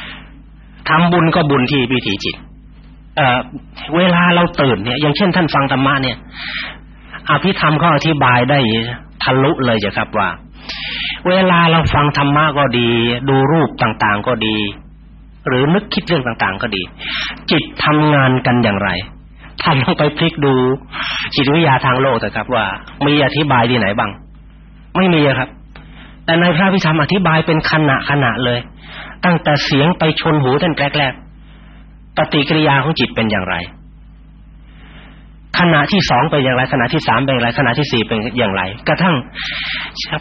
ๆทำบุญก็บุญที่วิถีจิต เอ่อ เวลาเราตื่นเนี่ย อย่างเช่นท่านฟังธรรมะเนี่ยอภิธรรมเขาอธิบายได้ทะลุเลยจ้ะครับว่า เวลาเราฟังธรรมะก็ดี ดูรูปต่างๆก็ดี หรือนึกคิดเรื่องต่างๆก็ดี จิตทำงานกันอย่างไรท่านลองไปพลิกดูจิตวิทยาทางโลกเถอะครับ ว่ามีอธิบายที่ไหนบ้าง ไม่มีครับ แต่ในพระพิธรรมอธิบายเป็นขณะขณะเลย ตั้งแต่เสียงไปชนหูท่านแกรกปฏิกิริยาของจิตเป็นอย่างไร ขณะที่สองเป็นอย่างไรขณะที่สามเป็นอย่างไรขณะที่สี่เป็นอย่างไร กระทั่ง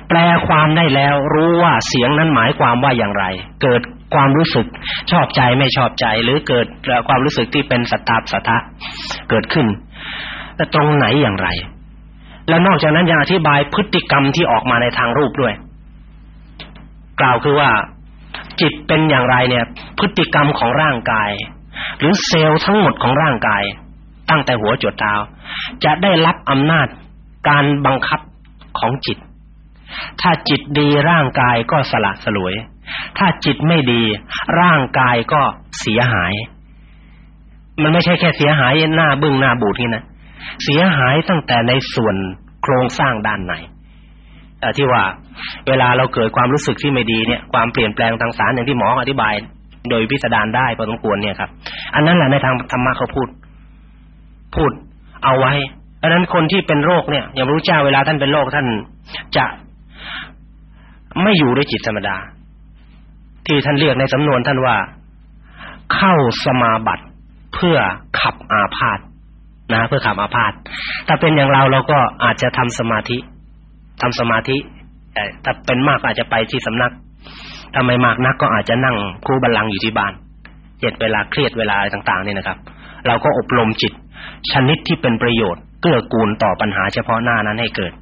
แปลความได้แล้วรู้ว่าเสียงนั้นหมายความว่าอย่างไร เกิดความรู้สึกชอบใจไม่ชอบใจ หรือเกิดความรู้สึกที่เป็นสัตตาสัทธะเกิดขึ้นแต่ตรงไหนอย่างไร แล้วนอกจากนั้นยังอธิบายพฤติกรรมที่ออกมาในทางรูปด้วย กล่าวคือว่า จิตเป็นอย่างไรเนี่ย พฤติกรรมของร่างกาย หรือเซลล์ทั้งหมดของร่างกาย ตั้งแต่หัวจดเท้าจะได้รับอำนาจการบังคับของจิต ถ้าจิตดีร่างกายก็สละสลวย ถ้าจิตไม่ดีร่างกายก็เสียหาย มันไม่ใช่แค่เสียหายหน้าบึ้งหน้าบูดนี่นะ เสียหายตั้งแต่ในส่วนโครงสร้างด้านในที่ว่าเวลาเราเกิดความรู้สึกที่ไม่ดีเนี่ยความเปลี่ยนแปลงทางสารอย่างที่หมออธิบาย โดยพิสดารได้พอสมควรเนี่ยครับ อันนั้นแหละในทางธรรมะเขาพูด พูดเอาไว้อันนั้นคนที่เป็นโรคเนี่ยอย่างพระเจ้าเวลาท่านเป็นโรคท่านจะไม่อยู่ด้วยจิตธรรมดา ที่ท่านเรียกในสำนวนท่านว่า เข้าสมาบัติเพื่อขับอาพาธนะ เพื่อขับอาพาธถ้าเป็นอย่างเราเราก็อาจจะทำสมาธิทำสมาธิแต่ถ้าเป็นมากอาจจะไปที่สำนักถ้าไมมากนักก็อาจจะนั่งคู่บัลลังก์อยู่ที่บ้านเจ็ดเวลาเครียดเวลาต่าง ๆ นี่นะครับ เราก็อบรมจิต ชนิดที่เป็นประโยชน์เกื้อกูลต่อปัญหาเฉพาะหน้านั้นให้เกิด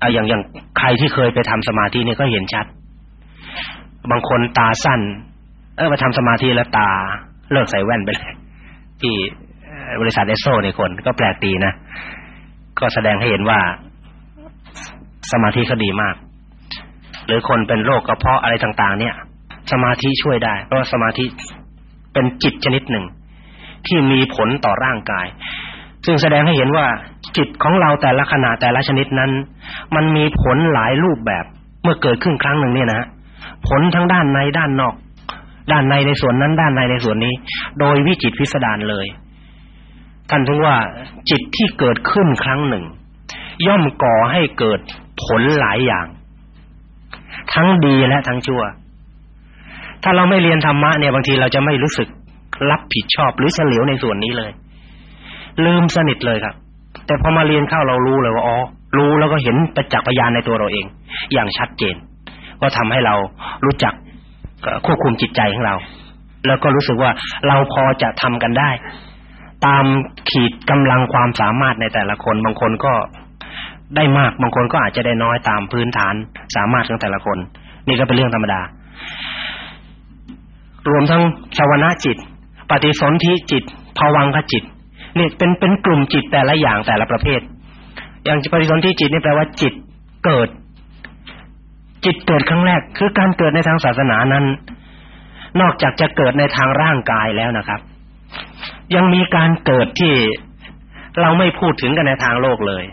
เอาอย่างอย่างใครที่เคยไปทำสมาธินี่ก็เห็นชัด บางคนตาสั้น เออมาทำสมาธิแล้วตาเลิกใส่แว่นไปเลยที่บริษัทเอสโซในคนก็แปลกดีนะ ก็แสดงให้เห็นว่าสมาธิเขาดีมาก หรือคนเป็นโรคกระเพาะอะไรต่าง ๆ เนี่ย สมาธิช่วยได้ เพราะสมาธิเป็นจิตชนิดหนึ่ง ที่มีผลต่อร่างกาย ซึ่งแสดงให้เห็นว่าจิตของเราแต่ละขณะแต่ละชนิดนั้น มันมีผลหลายรูปแบบเมื่อเกิดขึ้นครั้งหนึ่งเนี่ยนะผลทั้งด้านในด้านนอก ด้านในในส่วนนั้น ด้านในในส่วนนี้ โดยวิจิตพิสดารเลยท่านถึงว่าจิตที่เกิดขึ้นครั้งหนึ่ง ย่อมก่อให้เกิดผลหลายอย่าง ทั้งดีและทั้งชั่ว ถ้าเราไม่เรียนธรรมะเนี่ยบางทีเราจะไม่รู้สึก รับผิดชอบหรือเฉลียวในส่วนนี้เลย ลืมสนิทเลยครับ แต่พอมาเรียนเข้าเรารู้เลยว่าอ๋อรู้แล้วก็เห็นประจักษ์พยานในตัวเราเอง อย่างชัดเจน ก็ทำให้เรารู้จักควบคุมจิตใจของเรา แล้วก็รู้สึกว่าเราพอจะทำกันได้ ตามขีดกำลังความสามารถในแต่ละคนบางคนก็ได้มากบางคนก็อาจจะได้น้อยตามพื้นฐานสามารถของแต่ละคน นี่ก็เป็นเรื่องธรรมดา รวมทั้งชาวนะจิต ปฏิสนธิจิตภวังคจิตนี่เป็นเป็นกลุ่มจิตแต่ละอย่างแต่ละประเภท อย่างปฏิสนธิจิตนี่แปลว่าจิตเกิด จิตเกิดครั้งแรก คือการเกิดในทางศาสนานั้น นอกจากจะเกิดในทางร่างกายแล้วนะครับ ยังมีการเกิดที่เราไม่พูดถึงกันในทางโลกเลย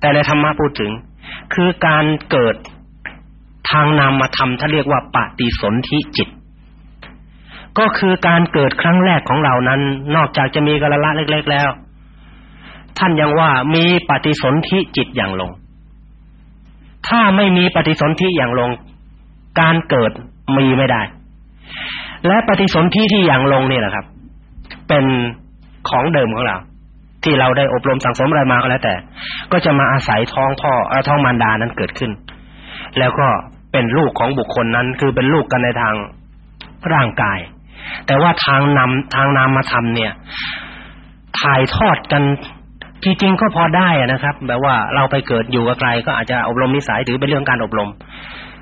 แต่ในธรรมะพูดถึง คือการเกิดทางนามธรรมถ้าเรียกว่าปฏิสนธิจิต ก็คือการเกิดครั้งแรกของเรานั้น นอกจากจะมีกระละเล็กๆแล้ว ท่านยังว่ามีปฏิสนธิจิตอย่างลง ถ้าไม่มีปฏิสนธิอย่างลง การเกิดมีไม่ได้ และปฏิสนธิที่อย่างลงนี่แหละครับ เป็นของเดิมของเรา ที่เราได้อบรมสั่งสมอะไรมาก็แล้วแต่ ก็จะมาอาศัยท้องพ่ออท้องมารดานั้นเกิดขึ้น แล้วก็เป็นลูกของบุคคลนั้น คือเป็นลูกกันในทางร่างกาย แต่ว่าทางนำทางนามธรรมเนี่ย ถ่ายทอดกันจริงๆก็พอได้นะครับ แบบว่าเราไปเกิดอยู่กับใครก็อาจจะอบรมนิสัยถือเป็นเรื่องการอบรม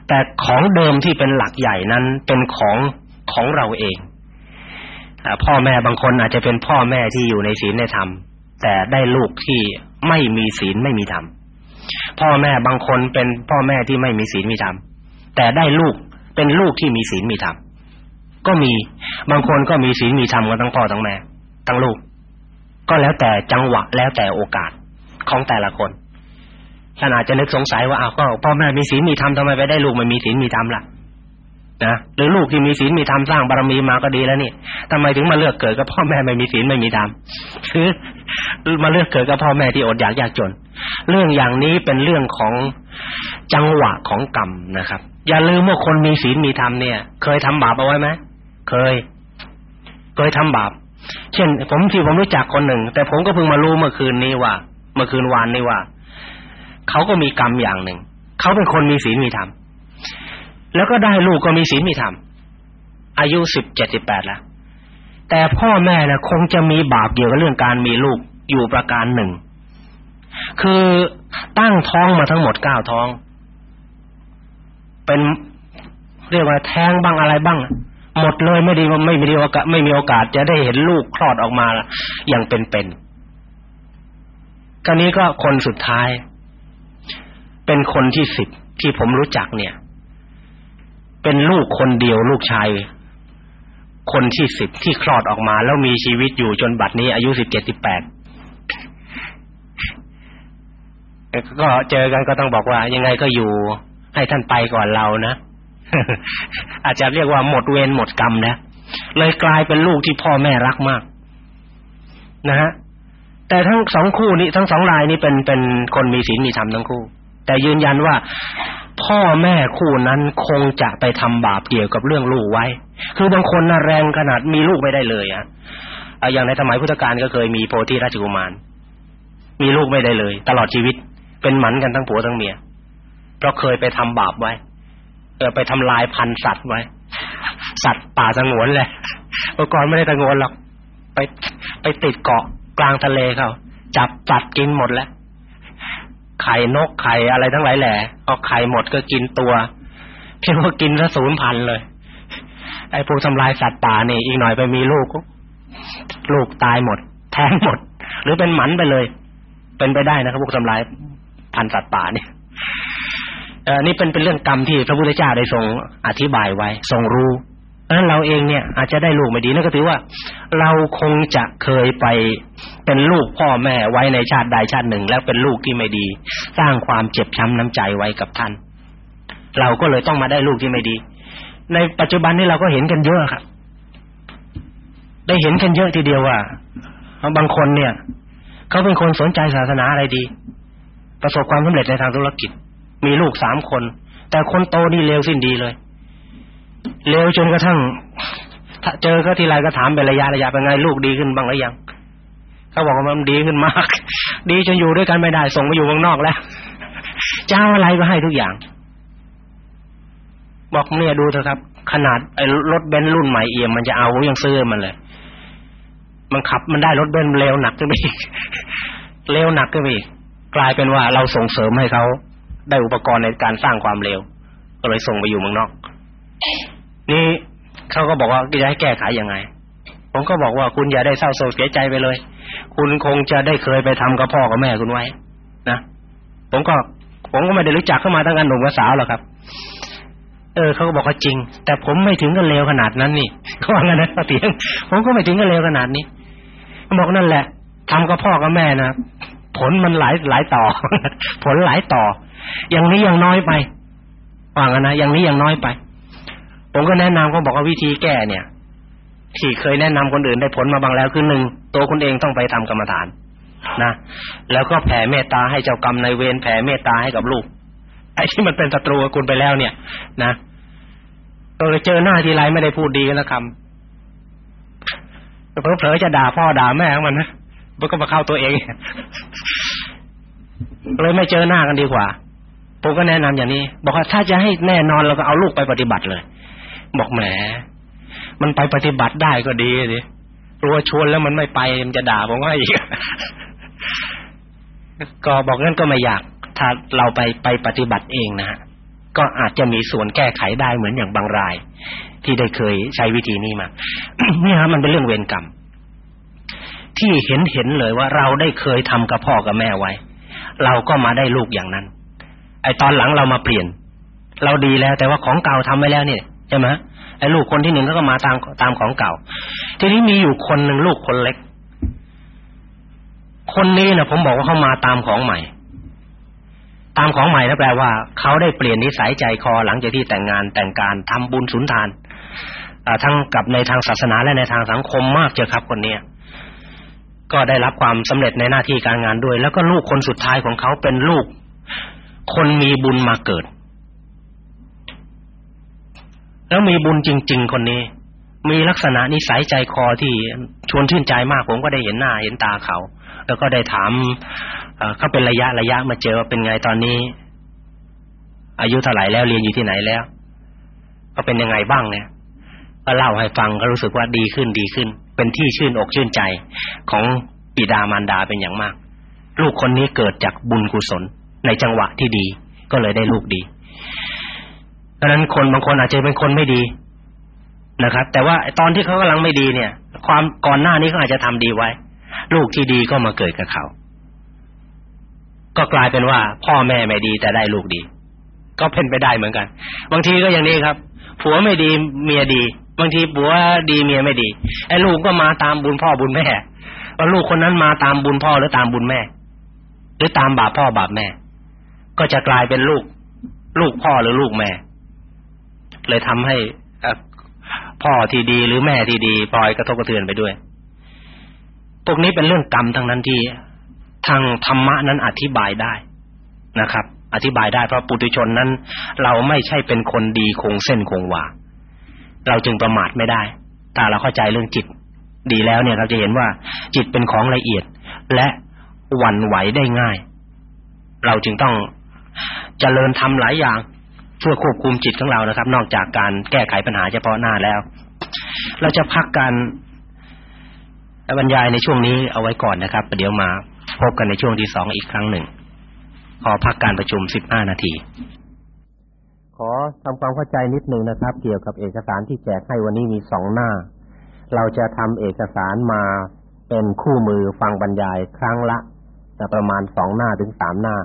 แต่ของเดิมที่เป็นหลักใหญ่นั้นเป็นของของเราเองพ่อแม่บางคนอาจจะเป็นพ่อแม่ที่อยู่ในศีลในธรรม แต่ได้ลูกที่ไม่มีศีลไม่มีธรรมพ่อแม่บางคนเป็นพ่อแม่ที่ไม่มีศีลมีธรรมแต่ได้ลูกเป็นลูกที่มีศีลมีธรรม ก็มีบางคนก็มีศีลมีธรรมกันทั้งพ่อทั้งแม่ทั้งลูก ก็แล้วแต่จังหวะแล้วแต่โอกาสของแต่ละคนท่านอาจจะนึกสงสัยว่าอ้าวก็พ่อแม่มีศีลมีธรรมทำไมไปได้ลูกไม่มีศีลมีธรรมล่ะนะหรือลูกที่มีศีลมีธรรมสร้างบารมีมาก็ดีแล้วนี่ทำไมถึงมาเลือกเกิดกับพ่อแม่ไม่มีศีลไม่มีธรรมคือมาเลือกเกิดกับพ่อแม่ที่อดอยากยากจน เรื่องอย่างนี้เป็นเรื่องของจังหวะของกรรมนะครับ อย่าลืมว่าคนมีศีลมีธรรมเนี่ย เคยทำบาปเอาไว้ไหม เคย เคยทำบาป เช่น ผมที่ผมรู้จักคนหนึ่ง แต่ผมก็เพิ่งมารู้เมื่อคืนนี้ว่า เมื่อคืนวานนี้ว่า เขาก็มีกรรมอย่างหนึ่ง เขาเป็นคนมีศีลมีธรรม แล้วก็ได้ลูกก็มีศีลมีธรรม อายุสิบเจ็ดสิบแปดแล้ว แต่พ่อแม่นะคงจะมีบาปเกี่ยวกับเรื่องการมีลูกอยู่ประการหนึ่ง คือตั้งท้องมาทั้งหมดเก้าท้อง เป็นเรียกว่าแท้งบ้างอะไรบ้าง หมดเลยไม่ดีไม่มีโอกาสไม่มีโอกาสจะได้เห็นลูกคลอดออกมาอย่างเป็นๆคราวนี้ก็คนสุดท้าย เป็นคนที่สิบที่ผมรู้จักเนี่ย เป็นลูกคนเดียวลูกชายคนที่สิบที่คลอดออกมา แล้วมีชีวิตอยู่จนบัดนี้อายุสิบเจ็ดสิบแปดก็เจอกันก็ต้องบอกว่ายังไงก็อยู่ให้ท่านไปก่อนเรานะ อาจจะเรียกว่าหมดเวรหมดกรรมนะเลยกลายเป็นลูกที่พ่อแม่รักมาก นะฮะแต่ทั้งสองคู่นี้ทั้งสองรายนี้เป็นเป็นคนมีศีลมีธรรมทั้งคู่ แต่ยืนยันว่า พ่อแม่คู่นั้นคงจะไปทำบาปเกี่ยวกับเรื่องลูกไว้ คือบางคนน่ะแรงขนาดมีลูกไม่ได้เลยอะอย่างในสมัยพุทธกาลก็เคยมีโพธิราชกุมาร มีลูกไม่ได้เลย ตลอดชีวิตเป็นหมันกันทั้งผัวทั้งเมียเพราะเคยไปทำบาปไว้ ออไปทำลายพันธุ์สัตว์ไว้ สัตว์ป่าสงวนแหละเมื่อก่อนไม่ได้สงวนหรอกไปไปติดเกาะกลางทะเลเขาจับสัตว์กินหมดแล้วไข่นกไข่อะไรทั้งหลายแหล่เอาไข่หมดก็กินตัวเพียงว่ากินซะศูนย์พันเลย ไอ้พวกทำลายสัตว์ป่านี่อีกหน่อยไปมีลูกลูกตายหมด แท้งหมด หรือเป็นหมันไปเลย เป็นไปได้นะครับพวกทำลายพันสัตว์ป่าเนี่ย นี่เป็นเป็นเรื่องกรรมที่พระพุทธเจ้าได้ทรงอธิบายไว้ทรงรู้เพราะฉะนั้นเราเองเนี่ยอาจจะได้ลูกไม่ดีนั่นก็ถือว่า เราคงจะเคยไปเป็นลูกพ่อแม่ไว้ในชาติใดชาติหนึ่ง แล้วเป็นลูกที่ไม่ดี สร้างความเจ็บช้ำน้ำใจไว้กับท่าน เราก็เลยต้องมาได้ลูกที่ไม่ดี ในปัจจุบันนี้เราก็เห็นกันเยอะครับได้เห็นกันเยอะทีเดียวว่าบางคนเนี่ย เขาเป็นคนสนใจศาสนาอะไรดี ประสบความสำเร็จในทางธุรกิจ มีลูกสามคน แต่คนโตนี่เลวสิ้นดีเลยเลวจนกระทั่งถ้าเจอก็ทีไรก็ถามเป็นระยะระยะเป็นไงลูกดีขึ้นบ้างหรือยังเขาบอกว่ามันดีขึ้นมาก ดีจนอยู่ด้วยกันไม่ได้ ส่งไปอยู่เมืองนอกแล้วเจ้าอะไรก็ให้ทุกอย่าง บอกเนี่ยดูเถอะครับ ขนาดไอ้รถเบนซ์รุ่นใหม่เอี่ยมมันจะเอายังซื้อมันเลย มันขับมันได้รถเบนซ์เร็วหนักขึ้นไปอีกเร็วหนักขึ้นไปอีกกลายเป็นว่าเราส่งเสริมให้เขา ได้อุปกรณ์ในการสร้างความเร็ว ก็เลยส่งไปอยู่เมืองนอก นี่เขาก็บอกว่าจะให้แก้ไขยังไง ผมก็บอกว่าคุณอย่าได้เศร้าโศกเสียใจไปเลย คุณคงจะได้เคยไปทำกับพ่อกับแม่คุณไว้ นะผมก็ผมก็ไม่ได้รู้จักเข้ามาตั้งแต่หนุ่มกับสาวหรอกครับ เออเขาก็บอกว่าจริง แต่ผมไม่ถึงกับเลวขนาดนั้นนี่เขาว่างั้นนะเตียงผมก็ไม่ถึงกับเลวขนาดนี้บอกนั่นแหละทำกับพ่อกับแม่นะผลมันหลายหลายต่อ ผลหลายต่อ อย่างนี้ยังน้อยไปว่างั้นนะอย่างนี้ยังน้อยไป ผมก็แนะนำก็บอกว่าวิธีแก้เนี่ย ที่เคยแนะนำคนอื่นได้ผลมาบางแล้วคือหนึ่งตัวคุณเองต้องไปทำกรรมฐานนะแล้วก็แผ่เมตตาให้เจ้ากรรมในเวรแผ่เมตตาให้กับลูกไอ้ที่มันเป็นศัตรูกับคุณไปแล้วเนี่ย นะเออเจอหน้าทีไรไม่ได้พูดดีกันละคำเผลอๆจะด่าพ่อด่าแม่ของมันนะมันก็มาเข้าตัวเองเลยไม่เจอหน้ากันดีกว่า ผมก็แนะนำอย่างนี้ บอกว่าถ้าจะให้แน่นอนเราก็เอาลูกไปปฏิบัติเลย บอกแหมมันไปปฏิบัติได้ก็ดีดิรัวชวนแล้วมันไม่ไปมันจะด่าผมว่าอีกก็บอกงั้นก็ไม่อยาก ถ้าเราไปไปปฏิบัติเองนะฮะก็อาจจะมีส่วนแก้ไขได้เหมือนอย่างบางราย ที่ได้เคยใช้วิธีนี้มาเนี่ยครับมันเป็นเรื่องเวรกรรม ที่เห็นเห็นเลยว่าเราได้เคยทำกับพ่อกับแม่ไว้ เราก็มาได้ลูกอย่างนั้น ไอตอนหลังเรามาเปลี่ยน เราดีแล้ว แต่ว่าของเก่าทำไว้แล้วเนี่ยใช่ไหมไอ้ลูกคนที่หนึ่งก็มาตามตามของเก่า ทีนี้มีอยู่คนหนึ่งลูกคนเล็ก คนนี้นะผมบอกว่าเขามาตามของใหม่ ตามของใหม่นะแปลว่าเขาได้เปลี่ยนนิสัยใจคอหลังจากที่แต่งงานแต่งการทำบุญสุนทานทั้งกับในทางศาสนาและในทางสังคมมากเจอครับคนนี้ก็ได้รับความสำเร็จในหน้าที่การงานด้วย แล้วก็ลูกคนสุดท้ายของเขาเป็นลูก คนมีบุญมาเกิด แล้วมีบุญจริง ๆ คนนี้ มีลักษณะนิสัยใจคอที่ชวนชื่นใจมากผมก็ได้เห็นหน้า เห็นตาเขา แล้วก็ได้ถามเขาเป็นระยะระยะมาเจอว่าเป็นไงตอนนี้ อายุเท่าไหร่แล้วเรียนอยู่ที่ไหนแล้วก็เป็นยังไงบ้างเนี่ยก็เล่าให้ฟังก็รู้สึกว่าดีขึ้นดีขึ้น เป็นที่ชื่นอกชื่นใจของปิดามารดาเป็นอย่างมาก ลูกคนนี้เกิดจากบุญกุศล ในจังหวะที่ดี ก็เลยได้ลูกดี เพราะนั้นคนบางคนอาจจะเป็นคนไม่ดีนะครับ แต่ว่าตอนที่เขากำลังไม่ดีเนี่ย ความก่อนหน้านี้เขาอาจจะทำดีไว้ ลูกที่ดีก็มาเกิดกับเขา ก็กลายเป็นว่า พ่อแม่ไม่ดี แต่ได้ลูกดี ก็เป็นไปได้เหมือนกัน บางทีก็อย่างนี้ครับ ผัวไม่ดีเมียดี บางทีผัวดีเมียไม่ดีไอ้ลูกก็มาตามบุญพ่อบุญแม่ว่าลูกคนนั้นมาตามบุญพ่อหรือตามบุญแม่ หรือตามบาปพ่อบาปแม่ ก็จะกลายเป็นลูก ลูกพ่อหรือลูกแม่ เลยทำให้พ่อที่ดีหรือแม่ที่ดีปล่อยกระทบกระเทือนไปด้วยพวกนี้เป็นเรื่องกรรมทั้งนั้นที่ทางธรรมะนั้นอธิบายได้นะครับ อธิบายได้เพราะปุถุชนนั้น เราไม่ใช่เป็นคนดีคงเส้นคงวาเราจึงประมาทไม่ได้ถ้าเราเข้าใจเรื่องจิต ดีแล้วเนี่ยเราจะเห็นว่าจิตเป็นของละเอียด และหวั่นไหวได้ง่าย เราจึงต้อง เจริญทำหลายอย่างเพื่อควบคุมจิตของเรานะครับ นอกจากการแก้ไขปัญหาเฉพาะหน้าแล้ว เราจะพักการบรรยายในช่วงนี้เอาไว้ก่อนนะครับประเดี๋ยวมาพบกันในช่วงที่สองอีกครั้งหนึ่ง ขอพักการประชุมสิบห้านาที ขอทำความเข้าใจนิดหนึ่งนะครับ เกี่ยวกับเอกสารที่แจกให้วันนี้มีสองหน้า เราจะทำเอกสารมาเป็นคู่มือฟังบรรยายครั้งละประมาณสองหน้าถึงสามหน้า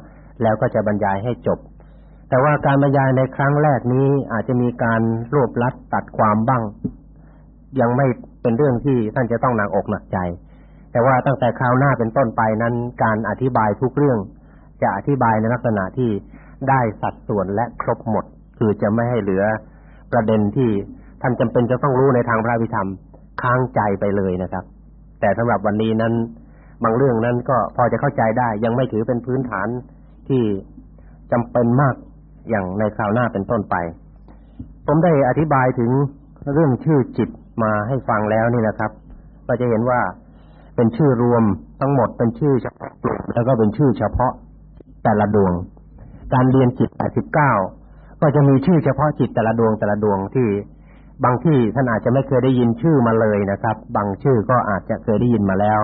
แล้วก็จะบรรยายให้จบ แต่ว่าการบรรยายในครั้งแรกนี้อาจจะมีการรวบลัดตัดความบ้าง ยังไม่เป็นเรื่องที่ท่านจะต้องหนักอกหนักใจ แต่ว่าตั้งแต่คราวหน้าเป็นต้นไปนั้น การอธิบายทุกเรื่อง จะอธิบายในลักษณะที่ได้สัดส่วนและครบหมด คือจะไม่ให้เหลือประเด็นที่ท่านจำเป็นจะต้องรู้ในทางพระวิธรรมค้างใจไปเลยนะครับ แต่สำหรับวันนี้นั้น บางเรื่องนั้นก็พอจะเข้าใจได้ ยังไม่ถือเป็นพื้นฐาน ที่จำเป็นมากอย่างในคราวหน้าเป็นต้นไป ผมได้อธิบายถึงเรื่องชื่อจิตมาให้ฟังแล้วนี่นะครับ ก็จะเห็นว่าเป็นชื่อรวมทั้งหมดเป็นชื่อเฉพาะกลุ่มแล้วก็เป็นชื่อเฉพาะแต่ละดวง การเรียนจิต89ก็จะมีชื่อเฉพาะจิตแต่ละดวงแต่ละดวงที่บางที่ท่านอาจจะไม่เคยได้ยินชื่อมาเลยนะครับ บางชื่อก็อาจจะเคยได้ยินมาแล้ว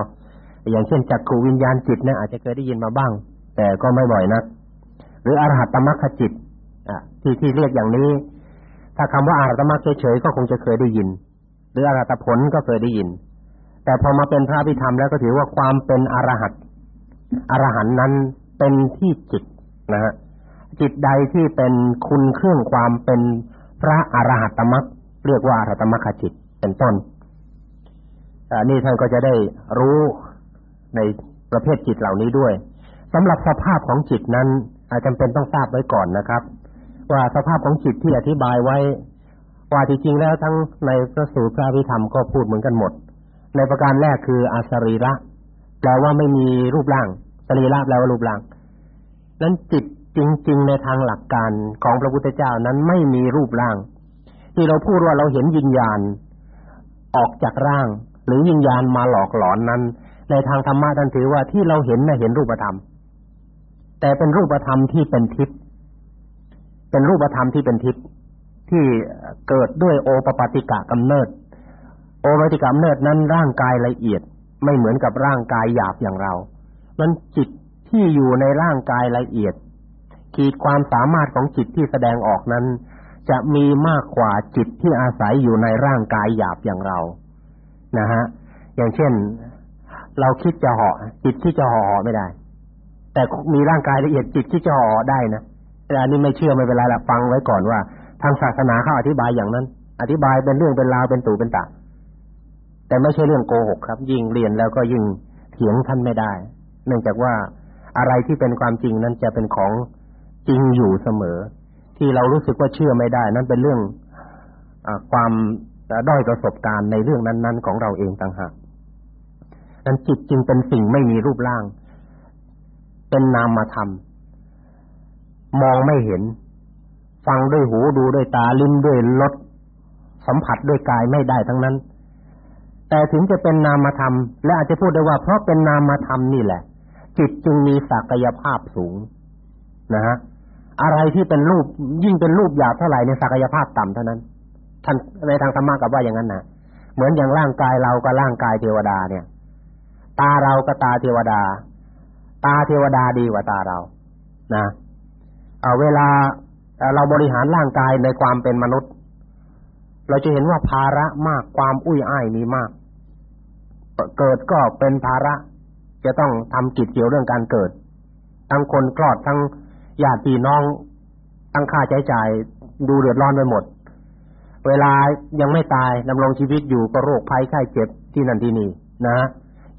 อย่างเช่นจักขูวิญญาณจิตเนี่ยอาจจะเคยได้ยินมาบ้าง แต่ก็ไม่บ่อยนัก หรืออรหัตตมรรคจิตที่ที่เรียกอย่างนี้ ถ้าคำว่าอรหัตมรรคเฉยๆก็คงจะเคยได้ยิน หรืออรหัตผลก็เคยได้ยิน แต่พอมาเป็นพระพิธรรมแล้วก็ถือว่าความเป็นอรหัตอรหันนั้นเป็นที่จิตนะฮะจิตใดที่เป็นคุณเครื่องความเป็นพระอรหัตมรรคเรียกว่าอรหัตมรรคจิตเป็นต้นอันนี้ท่านก็จะได้รู้ในประเภทจิตเหล่านี้ด้วย สำหรับสภาพของจิตนั้นอาจจำเป็นต้องทราบไว้ก่อนนะครับ ว่าสภาพของจิตที่อธิบายไว้ ว่าจริงๆแล้วทั้งในพระสูตรพระวิธรรมก็พูดเหมือนกันหมด ในประการแรกคืออาสรีระแปลว่าไม่มีรูปร่างสรีระแปลว่ารูปร่างนั้นจิตจริง ๆ ในทางหลักการของพระพุทธเจ้านั้นไม่มีรูปร่าง ที่เราพูดว่าเราเห็นวิญญาณ ออกจากร่าง หรือวิญญาณมาหลอกหลอนนั้น ในทางธรรมะท่านถือว่าที่เราเห็นน่ะเห็นรูปธรรม แต่เป็นรูปธรรมที่เป็นทิพย์เป็นรูปธรรมที่เป็นทิพย์ที่เกิดด้วยโอปปาติกะกำเนิด โอปปาติกะกำเนิดนั้นร่างกายละเอียดไม่เหมือนกับร่างกายหยาบอย่างเรามันจิตที่อยู่ในร่างกายละเอียด ขีดความสามารถของจิตที่แสดงออกนั้น จะมีมากกว่าจิตที่อาศัยอยู่ในร่างกายหยาบอย่างเรา นะฮะ อย่างเช่น เราคิดจะเหาะจิตที่จะเหาะไม่ได้ แต่มีร่างกายละเอียดจิตที่จะเหาะได้นะแต่อันนี้ไม่เชื่อไม่เป็นไรละฟังไว้ก่อนว่า ทางศาสนาเขาอธิบายอย่างนั้น อธิบายเป็นเรื่องเป็นราวเป็นตู่เป็นตาแต่ไม่ใช่เรื่องโกหกครับ ยิ่งเรียนแล้วก็ยิ่งเถียงท่านไม่ได้ เนื่องจากว่าอะไรที่เป็นความจริงนั้นจะเป็นของจริงอยู่เสมอ ที่เรารู้สึกว่าเชื่อไม่ได้ นั่นเป็นเรื่องอความด้อยประสบการณ์ในเรื่องนั้น ๆ ของเราเองต่างหากนั้นจิตจึงเป็นสิ่งไม่มีรูปร่าง เป็นนามธรรม มองไม่เห็น ฟังด้วยหูดูด้วยตาลิ้มด้วยรสสัมผัสด้วยกายไม่ได้ทั้งนั้น แต่ถึงจะเป็นนามธรรม และอาจจะพูดได้ว่า เพราะเป็นนามธรรมนี่แหละ จิตจึงมีศักยภาพสูง นะฮะอะไรที่เป็นรูปยิ่งเป็นรูปหยาบเท่าไหร่ในศักยภาพต่ำเท่านั้นท่านในทางธรรมะกับว่าอย่างนั้นนะเหมือนอย่างร่างกายเรากับร่างกายเทวดาเนี่ย ตาเรากับตาเทวดา ตาเทวดาดีกว่าตาเรานะเวลาเราบริหารร่างกายในความเป็นมนุษย์ เราจะเห็นว่าภาระมากความอุ้ยอ้ายมีมาก เกิดก็เป็นภาระ จะต้องทำกิจเกี่ยวเรื่องการเกิด ทั้งคนคลอดทั้งญาติพี่น้องตั้งค่าใช้จ่ายดูเดือดร้อนไปหมด เวลายังไม่ตายดำรงชีวิตอยู่ก็โรคภัยไข้เจ็บที่นั่นที่นี่นะ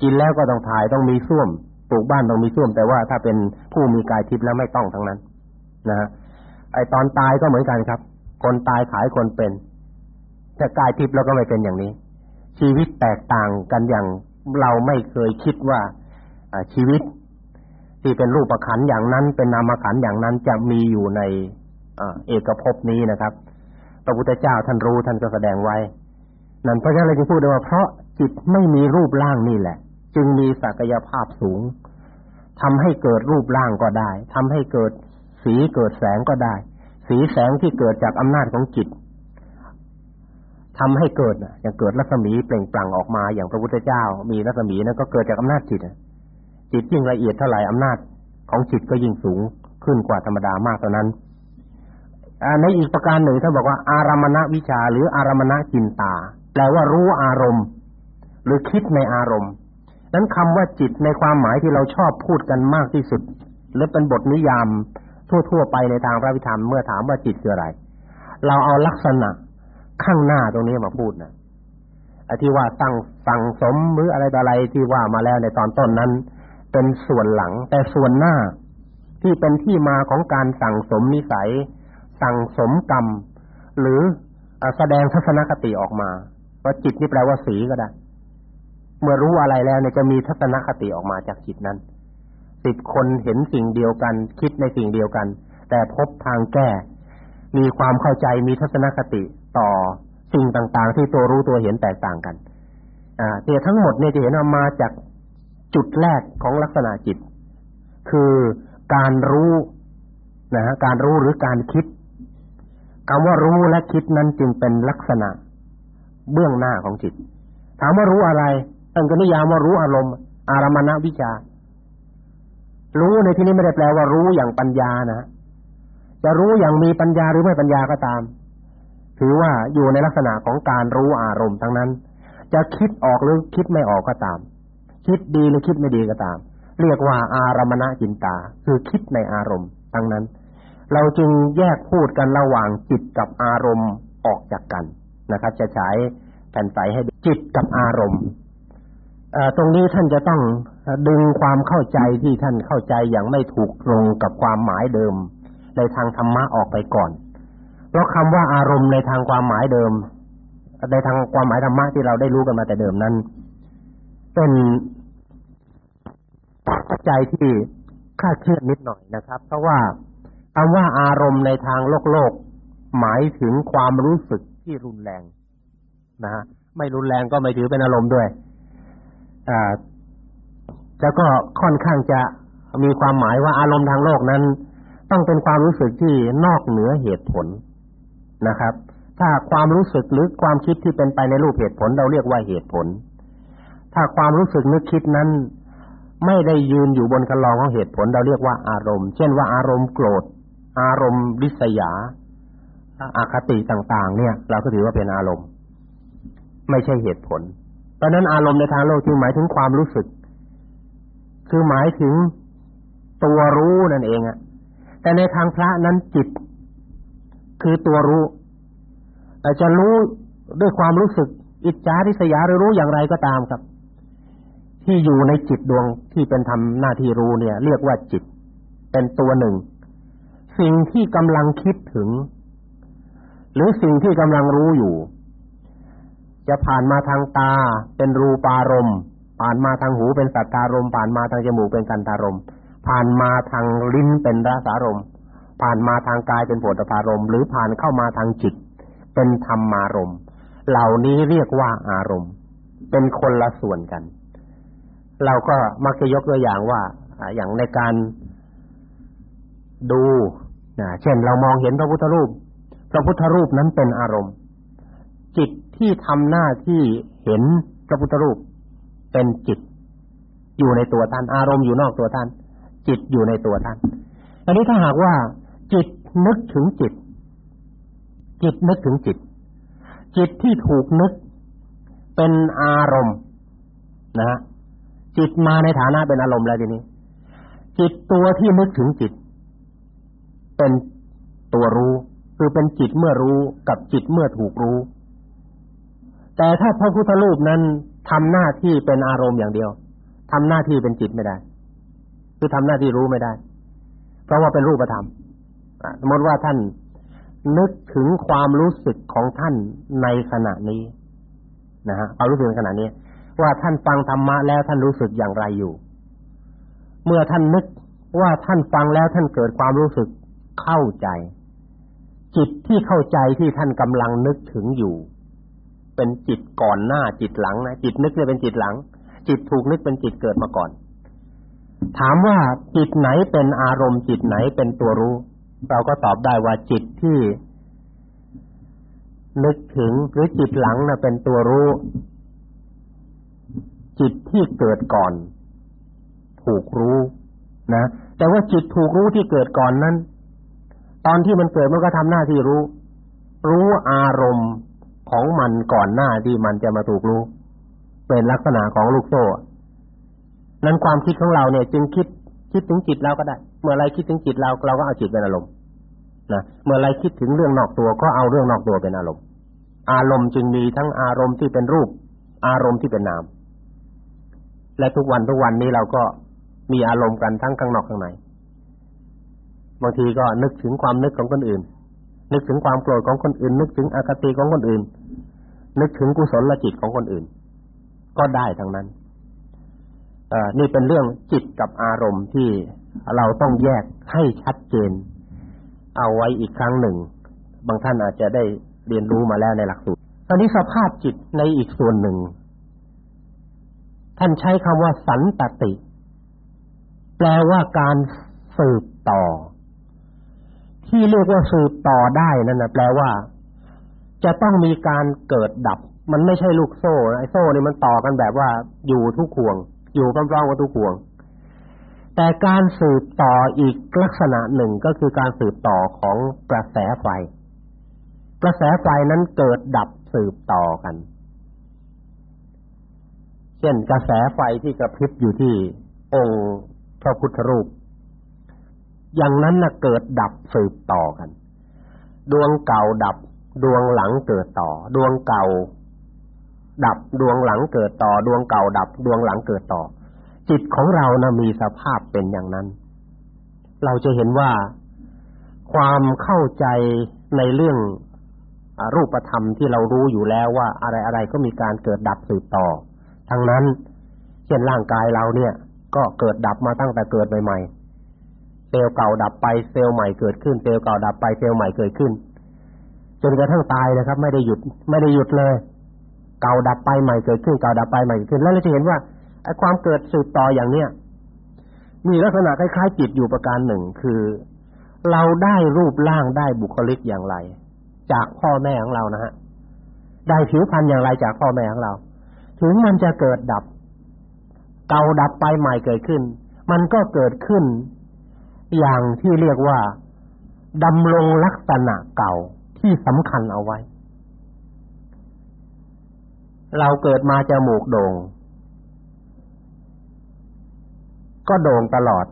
กินแล้วก็ต้องถ่ายต้องมีส้วม ปลูกบ้านต้องมีส้วมแต่ว่าถ้าเป็นผู้มีกายทิพย์แล้วไม่ต้องทั้งนั้นนะฮะไอตอนตายก็เหมือนกันครับ คนตายขายคนเป็นถ้ากายทิพย์แล้วก็ไม่เป็นอย่างนี้ ชีวิตแตกต่างกันอย่างเราไม่เคยคิดว่าชีวิตที่เป็นรูปขันอย่างนั้น เป็นนามขันอย่างนั้นจะมีอยู่ในเอกภพนี้นะครับพระพุทธเจ้าท่านรู้ท่านก็แสดงไว้ นั่นเพราะฉะนั้นเลยจึงพูดด้ว่าเพราะจิตไม่มีรูปร่างนี่แหละ จึงมีศักยภาพสูงทำให้เกิดรูปร่างก็ได้ทำให้เกิดสีเกิดแสงก็ได้ สีแสงที่เกิดจากอำนาจของจิตทำให้เกิดอย่างเกิดรัศมีเปล่งปลั่งออกมา อย่างพระพุทธเจ้า มีรัศมีนั้นก็เกิดจากอำนาจจิตจิตยิ่งละเอียดเท่าไหร่อำนาจของจิตก็ยิ่งสูงขึ้นกว่าธรรมดามากเท่านั้นในอีกประการหนึ่งท่านบอกว่า อารมณวิชา หรืออารมณจินตาแปลว่ารู้อารมณ์ หรือคิดในอารมณ์ นั้นคำว่าจิตในความหมายที่เราชอบพูดกันมากที่สุด และเป็นบทนิยามทั่วๆไปในทางพระวิธรรมเมื่อถามว่าจิตคืออะไร เราเอาลักษณะข้างหน้าตรงนี้มาพูดนะไอ้ที่ว่าตั้งสั่งสมหรืออะไรต่ออะไรที่ว่ามาแล้วในตอนต้นนั้น เป็นส่วนหลัง แต่ส่วนหน้าที่เป็นที่มาของการสั่งสมนิสัย สั่งสมกรรม หรือแสดงทัศนคติออกมาว่าจิตนี่แปลว่าสีก็ได้ เมื่อรู้อะไรแล้วเนี่ยจะมีทัศนคติออกมาจากจิตนั้นสิบคนเห็นสิ่งเดียวกัน คิดในสิ่งเดียวกัน แต่พบทางแก้ มีความเข้าใจมีทัศนคติต่อสิ่งต่างๆ ที่ตัวรู้ตัวเห็นแตกต่างกัน อ่าแต่ทั้งหมดเนี่ยจะเห็นว่ามาจากจุดแรกของลักษณะจิต คือการรู้นะฮะการรู้หรือการคิดคำว่ารู้และคิดนั้นจึงเป็นลักษณะเบื้องหน้าของจิต ถามว่ารู้อะไร ตั้งกนิยามว่ารู้อารมณ์ อารมณวิชา รู้ในที่นี้ไม่ได้แปลว่ารู้อย่างปัญญานะจะรู้อย่างมีปัญญาหรือไม่ปัญญาก็ตาม ถือว่าอยู่ในลักษณะของการรู้อารมณ์ทั้งนั้น จะคิดออกหรือคิดไม่ออกก็ตาม คิดดีหรือคิดไม่ดีก็ตาม เรียกว่าอารมณจินตา คือคิดในอารมณ์ทั้งนั้น เราจึงแยกพูดกันระหว่างจิตกับอารมณ์ออกจากกันนะครับ จะใช้แผ่นใสให้จิตกับอารมณ์ ตรงนี้ท่านจะต้องดึงความเข้าใจที่ท่านเข้าใจอย่างไม่ถูกตรงกับความหมายเดิม ในทางธรรมะออกไปก่อน เพราะคำว่าอารมณ์ในทางความหมายเดิม ในทางความหมายธรรมะที่เราได้รู้กันมาแต่เดิมนั้น เป็นใจที่คาดเคลื่อนนิดหน่อยนะครับ เพราะว่าคำว่าอารมณ์ในทางโลกโลก หมายถึงความรู้สึกที่รุนแรงนะฮะไม่รุนแรงก็ไม่ถือเป็นอารมณ์ด้วย แล้วก็ค่อนข้างจะมีความหมายว่าอารมณ์ทางโลกนั้น ต้องเป็นความรู้สึกที่นอกเหนือเหตุผลนะครับ ถ้าความรู้สึกหรือความคิดที่เป็นไปในรูปเหตุผล เราเรียกว่าเหตุผล ถ้าความรู้สึกนึกคิดนั้น ไม่ได้ยืนอยู่บนคันลองของเหตุผล เราเรียกว่าอารมณ์ เช่นว่าอารมณ์โกรธ อารมณ์ริษยาอาคติต่าง ๆ เนี่ย เราก็ถือว่าเป็นอารมณ์ ไม่ใช่เหตุผล เพราะนั้นอารมณ์ในทางโลกจึงหมายถึงความรู้สึก คือหมายถึงตัวรู้นั่นเองอะแต่ในทางพระนั้นจิต คือตัวรู้แต่จะรู้ด้วยความรู้สึก อิจฉาริษยาหรือรู้อย่างไรก็ตามครับ ที่อยู่ในจิตดวงที่เป็นทำหน้าที่รู้เนี่ย เรียกว่าจิต เป็นตัวหนึ่ง สิ่งที่กำลังคิดถึง หรือสิ่งที่กำลังรู้อยู่ จะผ่านมาทางตาเป็นรูปารมณ์ผ่านมาทางหูเป็นสัตตารมณ์ผ่านมาทางจมูกเป็นกันตารมณ์ผ่านมาทางลิ้นเป็นรสารมณ์ผ่านมาทางกายเป็นโผฏฐารมณ์หรือผ่านเข้ามาทางจิต เป็นธรรมารมณ์เหล่านี้เรียกว่าอารมณ์ เป็นคนละส่วนกัน เราก็มักจะยกตัวอย่างว่าอย่างในการดูนะเช่น เรามองเห็นพระพุทธรูป พระพุทธรูปนั้นเป็นอารมณ์ จิต ที่ทำหน้าที่เห็นพระพุทธรูป เป็นจิต อยู่ในตัวท่าน อารมณ์อยู่นอกตัวท่าน จิตอยู่ในตัวท่านอันนี้ถ้าหากว่า จิตนึกถึงจิต จิตนึกถึงจิต จิตที่ถูกนึกเป็นอารมณ์นะฮะจิตมาในฐานะเป็นอารมณ์แล้วทีนี้ จิตตัวที่นึกถึงจิต เป็นตัวรู้ คือเป็นจิตเมื่อรู้กับจิตเมื่อถูกรู้ แต่ถ้าพระพุทธรูปนั้นทำหน้าที่เป็นอารมณ์อย่างเดียวทำหน้าที่เป็นจิตไม่ได้ คือทำหน้าที่รู้ไม่ได้ เพราะว่าเป็นรูปธรรมสมมติว่าท่านนึกถึงความรู้สึกของท่านในขณะนี้นะฮะเอารู้สึกในขณะนี้ ว่าท่านฟังธรรมะแล้วท่านรู้สึกอย่างไรอยู่ เมื่อท่านนึกว่าท่านฟังแล้วท่านเกิดความรู้สึกเข้าใจ จิตที่เข้าใจที่ท่านกำลังนึกถึงอยู่ เป็นจิตก่อนหน้าจิตหลังนะจิตนึกเนี่ยเป็นจิตหลัง จิตถูกนึกเป็นจิตเกิดมาก่อน ถามว่าจิตไหนเป็นอารมณ์จิตไหนเป็นตัวรู้ เราก็ตอบได้ว่าจิตที่นึกถึงหรือจิตหลังนะ่ะเป็นตัวรู้ จิตที่เกิดก่อน ถูกรู้นะแต่ว่าจิตถูกรู้ที่เกิดก่อนนั้น ตอนที่มันเกิดมันก็ทำหน้าที่รู้ รู้อารมณ์ ของมันก่อนหน้าที่มันจะมาถูกรู้ เป็นลักษณะของลูกโซ่ นั้นความคิดของเราเนี่ย จึงคิดคิดถึงจิตเราก็ได้ เมื่อไรคิดถึงจิตเราเราก็เอาจิตเป็นอารมณ์นะเมื่อไรคิดถึงเรื่องนอกตัวก็เอาเรื่องนอกตัวเป็นอารมณ์ อารมณ์จึงมีทั้งอารมณ์ที่เป็นรูป อารมณ์ที่เป็นนาม และทุกวันทุกวันนี้เราก็มีอารมณ์กันทั้งข้างนอกข้างในบางทีก็นึกถึงความนึกของคนอื่น นึกถึงความโกรธของคนอื่น นึกถึงอคติของคนอื่น นึกถึงกุศลจิตของคนอื่น ก็ได้ทั้งนั้นนี่เป็นเรื่องจิตกับอารมณ์ที่เราต้องแยกให้ชัดเจน เอาไว้อีกครั้งหนึ่ง บางท่านอาจจะได้เรียนรู้มาแล้วในหลักสูตรตอนนี้สภาพจิตในอีกส่วนหนึ่ง ท่านใช้คำว่าสันตติ แปลว่าการสืบต่อ ที่เรียกว่าสืบต่อได้นั่นนะแปลว่า จะต้องมีการเกิดดับ มันไม่ใช่ลูกโซ่ไอ้โซ่นี่มันต่อกันแบบว่าอยู่ทุกห่วง อยู่พร้อมๆกันทุกห่วง แต่การสืบต่ออีกลักษณะหนึ่งก็คือการสืบต่อของกระแสไฟกระแสไฟนั้นเกิดดับสืบต่อกัน เช่นกระแสไฟที่กระพริบอยู่ที่องค์พระพุทธรูป อย่างนั้นน่ะเกิดดับสืบต่อกัน ดวงเก่าดับ ดวงหลังเกิดต่อ ดวงเก่า ดับดวงหลังเกิดต่อ ดวงเก่าดับ ดวงหลังเกิดต่อ จิตของเรานะมีสภาพเป็นอย่างนั้น เราจะเห็นว่าความเข้าใจในเรื่องรูปธรรมที่เรารู้อยู่แล้วว่า อะไรอะไรก็มีการเกิดดับสืบต่อ ทั้งนั้นเช่นร่างกายเราเนี่ย ก็เกิดดับมาตั้งแต่เกิดใหม่ๆ เซลล์เก่าดับไปเซลล์ใหม่เกิดขึ้น เซลล์เก่าดับไปเซลล์ใหม่เกิดขึ้น จนกระทั่งตายนะครับ ไม่ได้หยุด ไม่ได้หยุดเลย เก่าดับไปใหม่เกิดขึ้น เก่าดับไปใหม่เกิดขึ้น แล้วเราจะเห็นว่าไอ้ความเกิดสืบต่ออย่างเนี้ยมีลักษณะคล้ายๆจิตอยู่ประการหนึ่งคือ เราได้รูปร่างได้บุคลิกอย่างไร จากพ่อแม่ของเรานะฮะได้ผิวพรรณอย่างไรจากพ่อแม่ของเรา ถึงมันจะเกิดดับ เก่าดับไปใหม่เกิดขึ้น มันก็เกิดขึ้น อย่างที่เรียกว่าดำรงลักษณะเก่าที่สำคัญเอาไว้ เราเกิดมาจมูกโด่ง ก็โด่งตลอด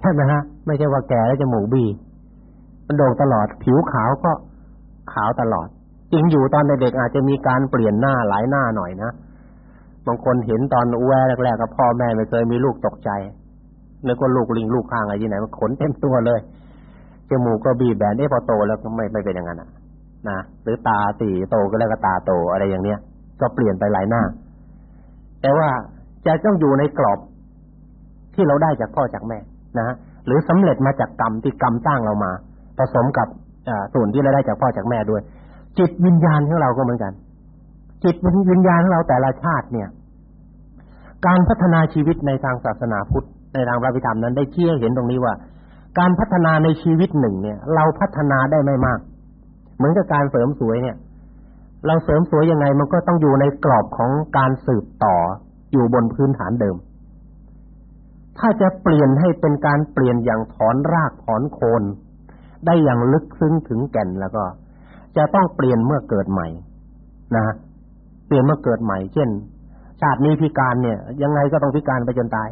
ใช่ไหมฮะ ไม่ใช่ว่าแก่แล้วจมูกบีมันโด่งตลอด ผิวขาวก็ขาวตลอด จริงอยู่ตอนเด็กๆอาจจะมีการเปลี่ยนหน้าหลายหน้าหน่อยนะบางคนเห็นตอนอ้วแรกๆก็พ่อแม่ไม่เคยมีลูกตกใจ นึกว่าลูกลิงลูกข้างอะไรที่ไหนมันขนเต็มตัวเลยจมูกก็บีบแบนได้พอโตแล้วก็ไม่ไม่เป็นอย่างนั้นนะนะหรือตาสีโตก็แล้วก็ตาโตอะไรอย่างเนี้ย ก็เปลี่ยนไปหลายหน้า แต่ว่าจะต้องอยู่ในกรอบที่เราได้จากพ่อจากแม่นะหรือสำเร็จมาจากกรรมที่กรรมสร้างเรามา ผสมกับส่วนที่เราได้จากพ่อจากแม่ด้วย จิตวิญญาณของเราก็เหมือนกัน จิตวิญญาณของเราแต่ละชาติเนี่ย การพัฒนาชีวิตในทางศาสนาพุทธ ในทางพระพิธรรมนั้นได้เชี่ยเห็นตรงนี้ว่า การพัฒนาในชีวิตหนึ่งเนี่ย เราพัฒนาได้ไม่มาก เหมือนกับการเสริมสวยเนี่ย เราเสริมสวยยังไง มันก็ต้องอยู่ในกรอบของการสืบต่ออยู่บนพื้นฐานเดิม ถ้าจะเปลี่ยนให้เป็นการเปลี่ยนอย่างถอนรากถอนโคน ได้อย่างลึกซึ้งถึงแก่นแล้วก็ จะต้องเปลี่ยนเมื่อเกิดใหม่ นะเปลี่ยนเมื่อเกิดใหม่ เช่นชาตินี้พิการเนี่ย ยังไงก็ต้องพิการไปจนตาย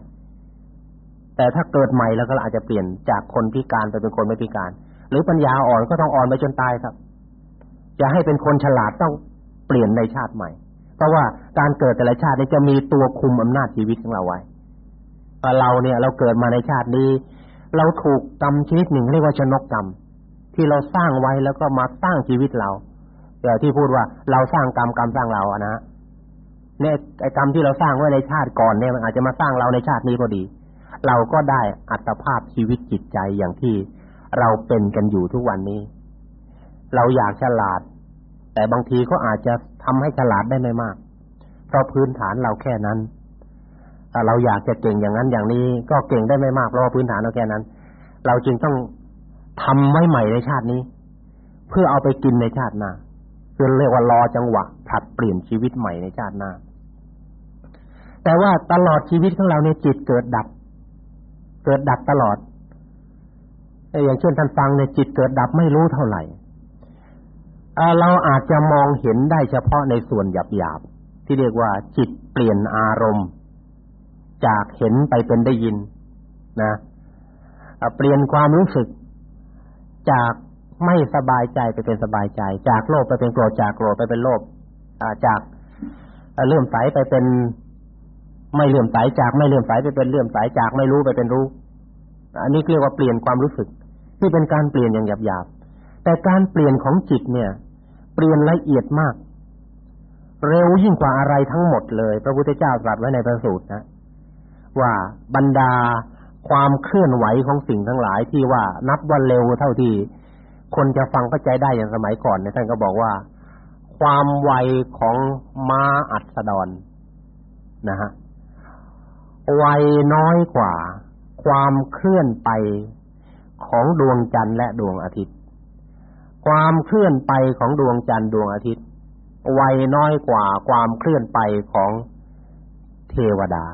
แต่ถ้าเกิดใหม่แล้วก็อาจจะเปลี่ยนจากคนพิการไปเป็นคนไม่พิการ หรือปัญญาอ่อนก็ต้องอ่อนไปจนตายครับ จะให้เป็นคนฉลาดต้องเปลี่ยนในชาติใหม่ เพราะว่าการเกิดแต่ละชาตินี่จะมีตัวคุมอำนาจชีวิตของเราไว้เราเนี่ยเราเกิดมาในชาตินี้ เราถูกกรรมชนิดหนึ่งเรียกว่าชนกกรรมที่เราสร้างไว้แล้วก็มาสร้างชีวิตเราแต่ที่พูดว่าเราสร้างกรรมกรรมสร้างเราอะนะเนี่ยไอ้กรรมที่เราสร้างไว้ในชาติก่อนเนี่ยมันอาจจะมาสร้างเราในชาตินี้พอดี เราก็ได้อัตภาพชีวิตจิตใจอย่างที่เราเป็นกันอยู่ทุกวันนี้ เราอยากฉลาด แต่บางทีก็อาจจะทำให้ฉลาดได้ไม่มาก เพราะพื้นฐานเราแค่นั้นเราอยากจะเก่งอย่างนั้นอย่างนี้ ก็เก่งได้ไม่มากเพราะว่าพื้นฐานเราแค่นั้น เราจึงต้องทำไว้ใหม่ในชาตินี้ เพื่อเอาไปกินในชาติหน้าคือเรียกว่ารอจังหวะผัดเปลี่ยนชีวิตใหม่ในชาติหน้าแต่ว่าตลอดชีวิตของเราเนี่ยจิตเกิดดับ เกิดดับตลอดอย่างเช่นท่านฟังเนี่ยจิตเกิดดับไม่รู้เท่าไหร่เราอาจจะมองเห็นได้เฉพาะในส่วนหยาบๆที่เรียกว่า จิตเปลี่ยนอารมณ์ จากเห็นไปเป็นได้ยิน นะเปลี่ยนความรู้สึก จากไม่สบายใจไปเป็นสบายใจ จากโลภไปเป็นโกรธจากโกรธไปเป็นโลภจากเลื่อมใสไปเป็น ไม่เลื่อมใสจากไม่เลื่อมใสไปเป็นเลื่อมใสจากไม่รู้ไปเป็นรู้ อันนี้เรียกว่าเปลี่ยนความรู้สึก ที่เป็นการเปลี่ยนอย่างหยาบๆแต่การเปลี่ยนของจิตเนี่ย เปลี่ยนละเอียดมาก เร็วยิ่งกว่าอะไรทั้งหมดเลย พระพุทธเจ้าตรัสไว้ในพระสูตรนะ ว่าบรรดาความเคลื่อนไหวของสิ่งทั้งหลายที่ว่านับว่าเร็วเท่าที่คนจะฟังเข้าใจได้อย่างสมัยก่อนเนี่ยท่านก็บอกว่า ความไวของม้าอัศดรนะฮะ วัยน้อยกว่า ความเคลื่อนไปของดวงจันทร์และดวงอาทิตย์ ความเคลื่อนไปของดวงจันทร์ดวงอาทิตย์วัยน้อยกว่าความเคลื่อนไปของเทวดา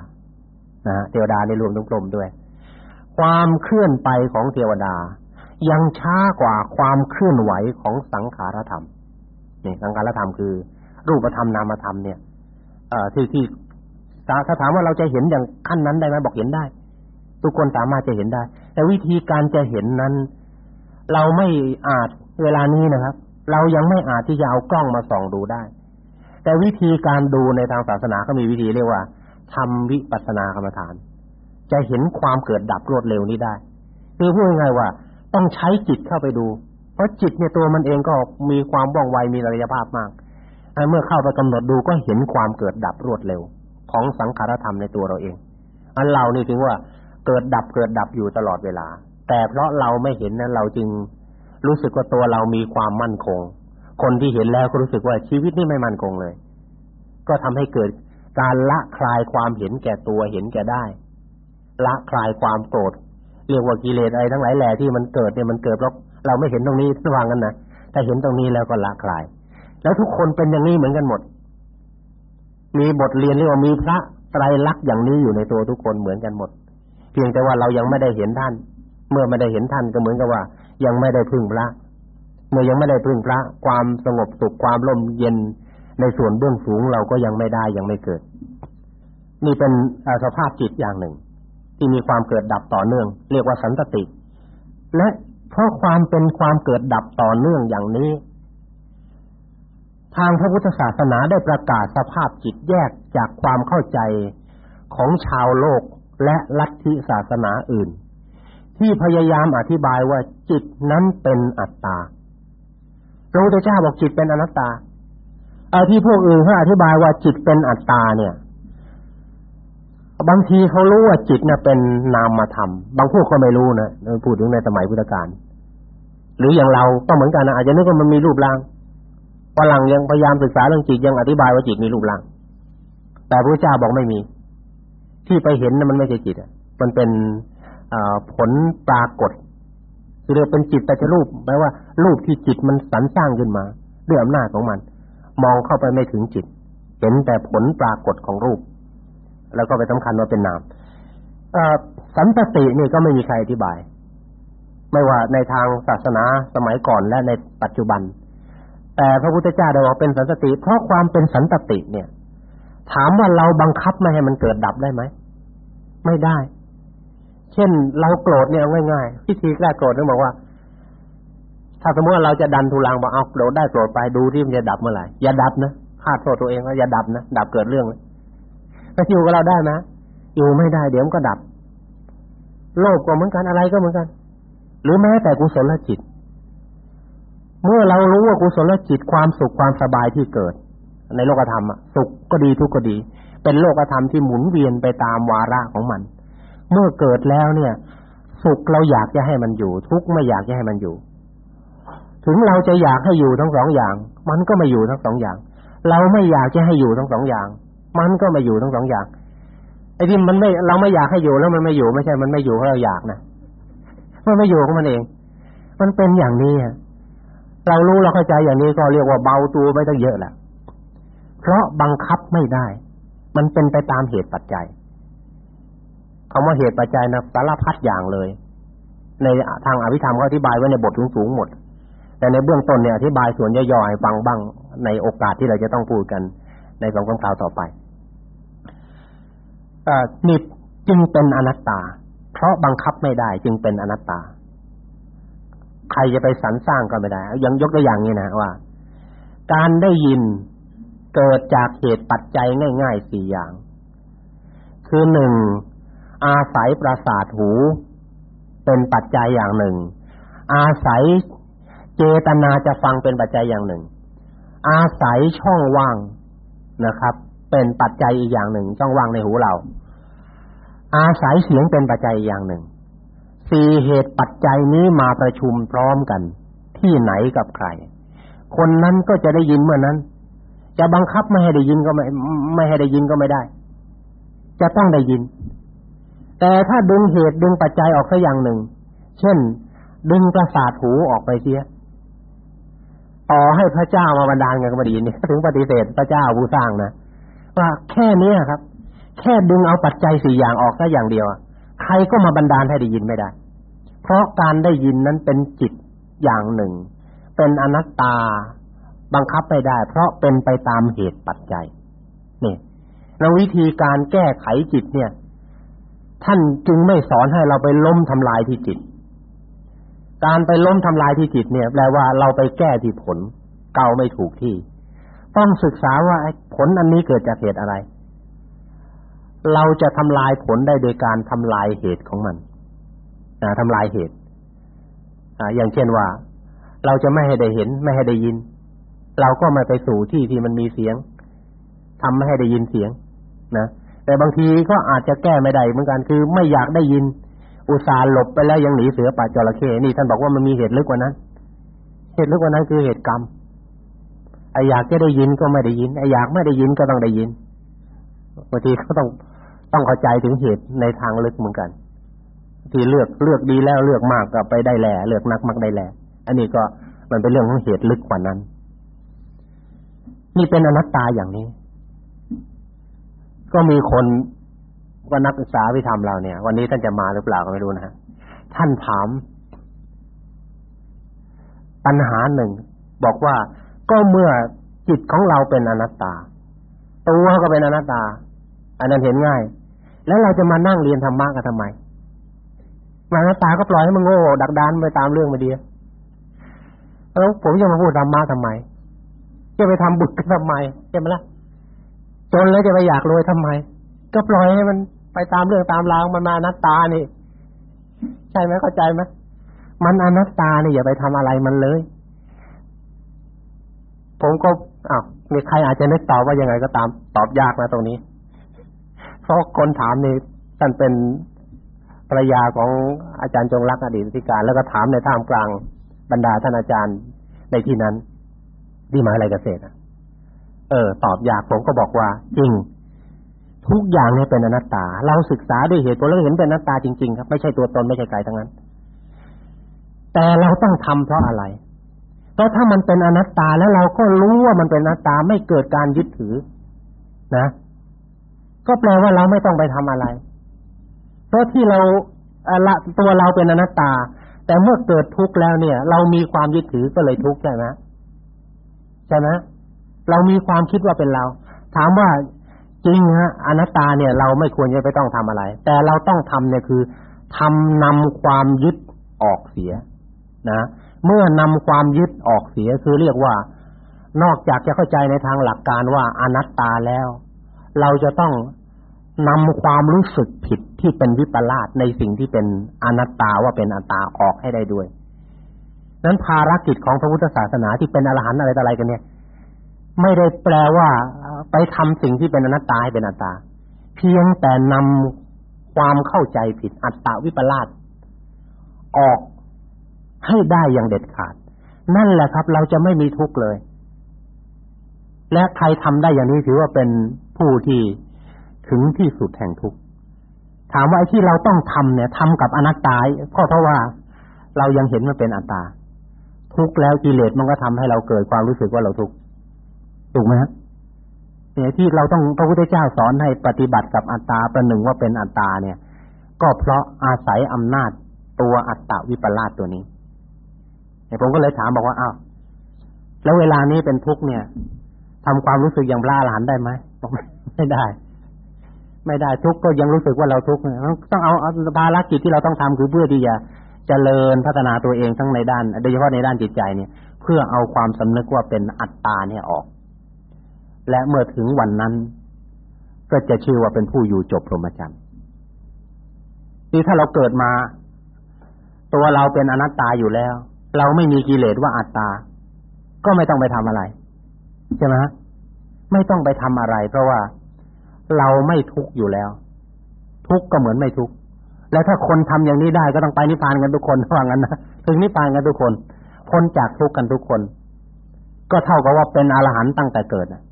นะเทวดาในรวมทั้งกลมด้วย ความเคลื่อนไปของเทวดา ยังช้ากว่าความเคลื่อนไหวของสังขารธรรมนี่สังขารธรรมคือ รูปธรรมนามธรรมเนี่ย เอ่อที่ที่ ถ้าถามว่าเราจะเห็นอย่างขั้นนั้นได้ไหมบอกเห็นได้ ทุกคนสามารถจะเห็นได้ แต่วิธีการจะเห็นนั้น เราไม่อาจเวลานี้นะครับ เรายังไม่อาจที่จะเอากล้องมาส่องดูได้ แต่วิธีการดูในทางศาสนาก็มีวิธีเรียกว่าทำวิปัสสนากรรมฐาน จะเห็นความเกิดดับรวดเร็วนี้ได้ คือพูดง่ายๆว่า ต้องใช้จิตเข้าไปดู เพราะจิตเนี่ยตัวมันเองก็มีความว่องไวมีระยะภาพมากเมื่อเข้าไปกำหนดดูก็เห็นความเกิดดับรวดเร็ว ของสังขารธรรมในตัวเราเอง อันเรานี่ถึงว่าเกิดดับเกิดดับอยู่ตลอดเวลา แต่เพราะเราไม่เห็นนั้นเราจึงรู้สึกว่าตัวเรามีความมั่นคง คนที่เห็นแล้วก็รู้สึกว่าชีวิตนี่ไม่มั่นคงเลย ก็ทำให้เกิดการละคลายความเห็นแก่ตัวเห็นแก่ได้ ละคลายความโกรธเรียกว่ากิเลสอะไรทั้งหลายแหล่ที่มันเกิดเนี่ยมันเกิดเพราะเราไม่เห็นตรงนี้ระวังกันนะถ้าเห็นตรงนี้แล้วก็ละคลาย แล้วทุกคนเป็นอย่างนี้เหมือนกันหมด มีบทเรียนเรียกว่ามีพระไตรลักษณ์อย่างนี้อยู่ในตัวทุกคนเหมือนกันหมด เพียงแต่ว่าเรายังไม่ได้เห็นท่าน เมื่อไม่ได้เห็นท่านก็เหมือนกับว่า ยังไม่ได้พึ่งพระเมื่อยังไม่ได้พึ่งพระ ความสงบสุขความร่มเย็นในส่วนเบื้องสูงเราก็ยังไม่ได้ยังไม่เกิด นี่เป็นสภาพจิตอย่างหนึ่ง ที่มีความเกิดดับต่อเนื่อง เรียกว่าสันตติ และเพราะความเป็นความเกิดดับต่อเนื่องอย่างนี้ ทางพระพุทธศาสนาได้ประกาศสภาพจิตแยกจากความเข้าใจของชาวโลกและลัทธิศาสนาอื่น ที่พยายามอธิบายว่าจิตนั้นเป็นอัตตาพระพุทธเจ้าบอกจิตเป็นอนัตตาไอ้ที่พวกอื่นเขาอธิบายว่าจิตเป็นอัตตาเนี่ย บางทีเขารู้ว่าจิตเนี่ยเป็นนามธรรมบางพวกก็ไม่รู้นะพูดถึงในสมัยพุทธกาลหรืออย่างเราก็เหมือนกันนะอาจจะนึกว่ามันมีรูปร่าง ฝรั่งยังพยายามศึกษาเรื่องจิตยังอธิบายว่าจิตมีรูปร่าง แต่พระเจ้าบอกไม่มี ที่ไปเห็นนั้นมันไม่ใช่จิตอะ มันเป็นผลปรากฏคือเรียกเป็นจิตแต่จะรูปแปลว่า รูปที่จิตมันสรรสร้างขึ้นมาด้วยอำนาจของมัน มองเข้าไปไม่ถึงจิต เห็นแต่ผลปรากฏของรูป แล้วก็ไปสำคัญว่าเป็นนามสันตตินี่ก็ไม่มีใครอธิบาย ไม่ว่าในทางศาสนาสมัยก่อนและในปัจจุบัน แต่พระพุทธเจ้าได้บอกเป็นสันตติ เพราะความเป็นสันตติเนี่ย ถามว่าเราบังคับไม่ให้มันเกิดดับได้ไหม ไม่ได้ เช่นเราโกรธเนี่ยง่ายๆพิธีแก้โกรธต้องบอกว่า ถ้าสมมติเราจะดันทุลังบอกเอาโกรธได้โกรธไปดูที่มันจะดับเมื่อไหร่อย่าดับนะคาดโทษตัวเองว่าอย่าดับนะดับเกิดเรื่องเลยจะอยู่กับเราได้ไหมอยู่ไม่ได้เดี๋ยวมันก็ดับ โลภก็เหมือนกันอะไรก็เหมือนกัน หรือแม้แต่กุศลจิต เมื่อเรารู้ว่ากุศลจิตความสุขความสบายที่เกิด ในโลกธรรมสุขก็ดีทุกข์ก็ดี เป็นโลกธรรมที่หมุนเวียนไปตามวาระของมัน เมื่อเกิดแล้วเนี่ย สุขเราอยากจะให้มันอยู่ ทุกข์ไม่อยากจะให้มันอยู่ ถึงเราจะอยากให้อยู่ทั้งสองอย่าง มันก็ไม่อยู่ทั้งสองอย่าง เราไม่อยากจะให้อยู่ทั้งสองอย่าง มันก็ไม่อยู่ทั้งสองอย่างไอ้ที่มันไม่เราไม่อยากให้อยู่แล้วมันไม่อยู่ไม่ใช่ มันไม่อยู่เพราะเราอยากนะมันไม่อยู่ของมันเอง มันเป็นอย่างนี้ เรารู้เราเข้าใจอย่างนี้ก็เรียกว่าเบาตัวไม่ต้องเยอะแหละเพราะบังคับไม่ได้ มันเป็นไปตามเหตุปัจจัยคำว่าเหตุปัจจัยนะสารพัดอย่างเลย ในทางอภิธรรมเขาอธิบายไว้ในบทสูงๆหมด แต่ในเบื้องต้นเนี่ยอธิบายส่วนย่อยๆให้ฟังบ้าง ในโอกาสที่เราจะต้องพูดกัน ในสองคำกล่าวต่อไปอนี่จึงเป็นอนัตตา เพราะบังคับไม่ได้จึงเป็นอนัตตา ใครจะไปสรรสร้างก็ไม่ได้ ยังยกตัวอย่างนี้นะว่า การได้ยินเกิดจากเหตุปัจจัยง่ายๆสี่อย่าง คือหนึ่งอาศัยประสาทหู เป็นปัจจัยอย่างหนึ่ง อาศัยเจตนาจะฟังเป็นปัจจัยอย่างหนึ่ง อาศัยช่องว่างนะครับ เป็นปัจจัยอีกอย่างหนึ่ง ช่องว่างในหูเรา อาศัยเสียงเป็นปัจจัยอย่างหนึ่ง สี่เหตุปัจจัยนี้มาประชุมพร้อมกัน ที่ไหนกับใคร คนนั้นก็จะได้ยินเมื่อนั้น จะบังคับไม่ให้ได้ยินก็ไม่ ไม่ให้ได้ยินก็ไม่ได้ จะต้องได้ยิน แต่ถ้าดึงเหตุดึงปัจจัยออกสักอย่างหนึ่ง เช่น ดึงประสาทหูออกไปเสียต่อให้พระเจ้ามาบันดาลกันก็ไม่ดีนี่ถึงปฏิเสธพระเจ้าผู้สร้างนะว่าแค่นี้ครับ แค่ดึงเอาปัจจัยสี่อย่างออกแค่อย่างเดียวใครก็มาบันดาลให้ได้ยินไม่ได้ เพราะการได้ยินนั้นเป็นจิตอย่างหนึ่ง เป็นอนัตตาบังคับไม่ได้ เพราะเป็นไปตามเหตุปัจจัยนี่แล้ววิธีการแก้ไขจิตเนี่ย ท่านจึงไม่สอนให้เราไปล้มทำลายที่จิต การไปล้มทำลายที่จิตเนี่ย แปลว่าเราไปแก้ที่ผล เก่าไม่ถูกที่ ต้องศึกษาว่าผลอันนี้เกิดจากเหตุอะไร เราจะทำลายผลได้โดยการทำลายเหตุของมัน ทำลายเหตุอย่างเช่นว่า เราจะไม่ให้ได้เห็น ไม่ให้ได้ยิน เราก็ไม่ไปสู่ที่ที่มันมีเสียงทำไม่ให้ได้ยินเสียง นะแต่บางทีก็อาจจะแก้ไม่ได้เหมือนกันคือไม่อยากได้ยิน อุตส่าห์หลบไปแล้วยังหนีเสือป่าจระเข้นี่ท่านบอกว่ามันมีเหตุลึกกว่านั้นเหตุลึกกว่านั้นคือเหตุกรรมไออยากจะได้ยินก็ไม่ได้ยินไออยากไม่ได้ยินก็ต้องได้ยินบางทีก็ต้องต้องเข้าใจถึงเหตุในทางลึกเหมือนกัน ที่เลือกเลือกดีแล้วเลือกมากก็ไปได้แหล่เลือกนักมักได้แหล่อันนี้ก็มันเป็นเรื่องของเหตุลึกกว่านั้น นี่เป็นอนัตตาอย่างนี้ ก็มีคนว่านักศึกษาวิธรรมเราเนี่ย วันนี้ท่านจะมาหรือเปล่าก็ไม่รู้นะฮะท่านถาม ปัญหาหนึ่ง บอกว่าก็เมื่อจิตของเราเป็นอนัตตา ตัวก็เป็นอนัตตา อันนั้นเห็นง่าย แล้วเราจะมานั่งเรียนธรรมะกันทำไม มาอนัตตาก็ปล่อยให้มันโง่ดักดานไปตามเรื่องมาดีแล้วผมจะมาพูดธรรมะทำไมจะไปทำบุญกันทำไมใช่ไหมล่ะจนแล้วจะไปอยากรวยทำไม ก็ปล่อยให้มันไปตามเรื่องตามราวมันมาอนัตตานี่ใช่ไหมเข้าใจไหมมันอนัตตาเนี่ยอย่าไปทำอะไรมันเลย ผมก็อ้าวมีใครอาจจะนึกตอบว่ายังไงก็ตามตอบยากนะตรงนี้ เพราะคนถามนี่ท่านเป็น ภรรยาของอาจารย์จงรักอดีตธิการ แล้วก็ถามในท่ามกลางบรรดาท่านอาจารย์ในที่นั้นที่มหาลัยเกษตรเออ ตอบยากผมก็บอกว่า จริง ทุกอย่างเนี่ยเป็นอนัตตา เราศึกษาด้วยเหตุผลแล้วเห็นเป็นอนัตตาจริงๆครับไม่ใช่ตัวตนไม่ใช่กายทั้งนั้น แต่เราต้องทำเพราะอะไรเพราะถ้ามันเป็นอนัตตาแล้วเราก็รู้ว่ามันเป็นอนัตตาไม่เกิดการยึดถือ นะ ก็แปลว่าเราไม่ต้องไปทำอะไร เพราะที่เราละตัวเราเป็นอนัตตา แต่เมื่อเกิดทุกข์แล้วเนี่ย เรามีความยึดถือก็เลยทุกข์ใช่ไหมใช่ไหมเรามีความคิดว่าเป็นเรา ถามว่าจริงฮะอนัตตาเนี่ย เราไม่ควรจะไปต้องทำอะไร แต่เราต้องทำเนี่ยคือทำนำความยึดออกเสีย นะ เมื่อนำความยึดออกเสียคือเรียกว่า นอกจากจะเข้าใจในทางหลักการว่าอนัตตาแล้ว เราจะต้อง นำความรู้สึกผิดที่เป็นวิปลาสในสิ่งที่เป็นอนัตตาว่าเป็นอัตตาออกให้ได้ด้วย นั้นภารกิจของพระพุทธศาสนาที่เป็นอรหันต์อะไรต่ออะไรกันเนี่ย ไม่ได้แปลว่าไปทำสิ่งที่เป็นอนัตตาให้เป็นอัตตา เพียงแต่นำความเข้าใจผิดอัตตาวิปลาสออกให้ได้อย่างเด็ดขาด นั่นแหละครับ เราจะไม่มีทุกข์เลย และใครทำได้อย่างนี้ถือว่าเป็นผู้ที่ ถึงที่สุดแห่งทุกข์ถามว่าไอ้ที่เราต้องทำเนี่ยทำกับอนัตตาก็เพราะว่าเรายังเห็นมันเป็นอัตตา ทุกข์แล้วกิเลสมันก็ทำให้เราเกิดความรู้สึกว่าเราทุกข์ถูกไหมฮะเนี่ยที่เราต้องพระพุทธเจ้าสอนให้ปฏิบัติกับอัตตาประหนึ่งว่าเป็นอัตตาเนี่ย ก็เพราะอาศัยอำนาจตัวอัตตาวิปลาสตัวนี้ผมก็เลยถามบอกว่าอ้าวแล้วเวลานี้เป็นทุกข์เนี่ยทำความรู้สึกอย่างพระอรหันต์ได้ไหมบอกไม่ได้ ไม่ได้ทุกข์ก็ยังรู้สึกว่าเราทุกข์ต้องเอาภารกิจที่เราต้องทำคือเพื่อที่จะเจริญพัฒนาตัวเองทั้งในด้าน โดยเฉพาะในด้านจิตใจเนี่ย เพื่อเอาความสำนึกว่าเป็นอัตตาเนี่ยออก และเมื่อถึงวันนั้น ก็จะชื่อว่าเป็นผู้อยู่จบพรหมจรรย์ที่ถ้าเราเกิดมา ตัวเราเป็นอนัตตาอยู่แล้ว เราไม่มีกิเลสว่าอัตตา ก็ไม่ต้องไปทำอะไรใช่ไหมไม่ต้องไปทำอะไร เพราะว่า เราไม่ทุกข์อยู่แล้ว ทุกข์ก็เหมือนไม่ทุกข์แล้วถ้าคนทำอย่างนี้ได้ก็ต้องไปนิพพานกันทุกคนว่างั้นนะถึงนิพพานกันทุกคน พ้นจากทุกข์กันทุกคน ก็เท่ากับว่าเป็นอรหันต์ตั้งแต่เกิดนะ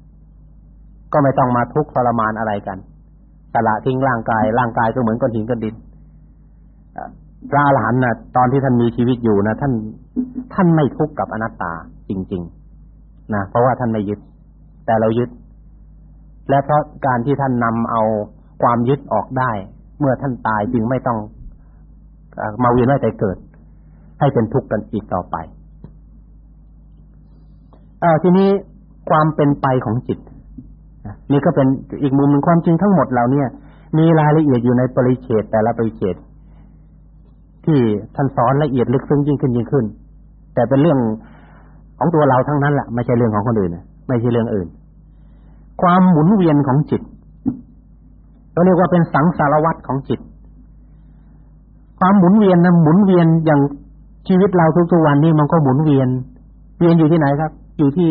ก็ไม่ต้องมาทุกข์ทรมานอะไรกันสละทิ้งร่างกายร่างกายก็เหมือนก้อนหินก้อนดินพระอรหันต์นะตอนที่ท่านมีชีวิตอยู่นะท่าน ท่านไม่ทุกข์กับอนัตตาจริง ๆนะเพราะว่าท่านไม่ยึด แต่เรายึด และเพราะการที่ท่านนำเอาความยึดออกได้ เมื่อท่านตายจึงไม่ต้องมาเวียนว่ายตายเกิด ให้เป็นทุกข์กันอีกต่อไปอทีนี้ความเป็นไปของจิตนี่ก็เป็นอีกมุมหนึ่งความจริงทั้งหมดเราเนี่ย มีรายละเอียดอยู่ในปริเฉดแต่ละปริเฉดที่ท่านสอนละเอียดลึกซึ้งยิ่งขึ้นยิ่งขึ้น แต่เป็นเรื่องของตัวเราทั้งนั้นแหละไม่ใช่เรื่องของคนอื่นไม่ใช่เรื่องอื่น ความหมุนเวียนของจิตเราเรียกว่าเป็นสังสารวัตรของจิต ความหมุนเวียนนะหมุนเวียนอย่างชีวิตเราทุกๆวันนี้มันก็หมุนเวียน เวียนอยู่ที่ไหนครับ อยู่ที่